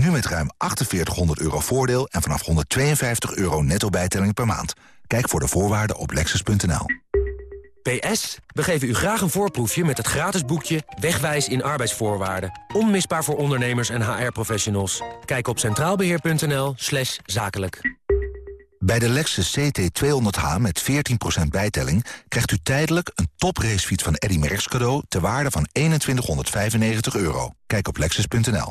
[SPEAKER 48] Nu met ruim 4800 euro voordeel en vanaf 152 euro netto bijtelling per maand. Kijk voor de voorwaarden op lexus.nl.
[SPEAKER 47] PS, we geven u graag een voorproefje met het gratis boekje Wegwijs in arbeidsvoorwaarden. Onmisbaar voor ondernemers en HR-professionals. Kijk op centraalbeheer.nl slash zakelijk.
[SPEAKER 48] Bij de Lexus CT200H met 14% bijtelling krijgt u tijdelijk een topracefiets van Eddy Merckx cadeau ter waarde van 2195 euro. Kijk op lexus.nl.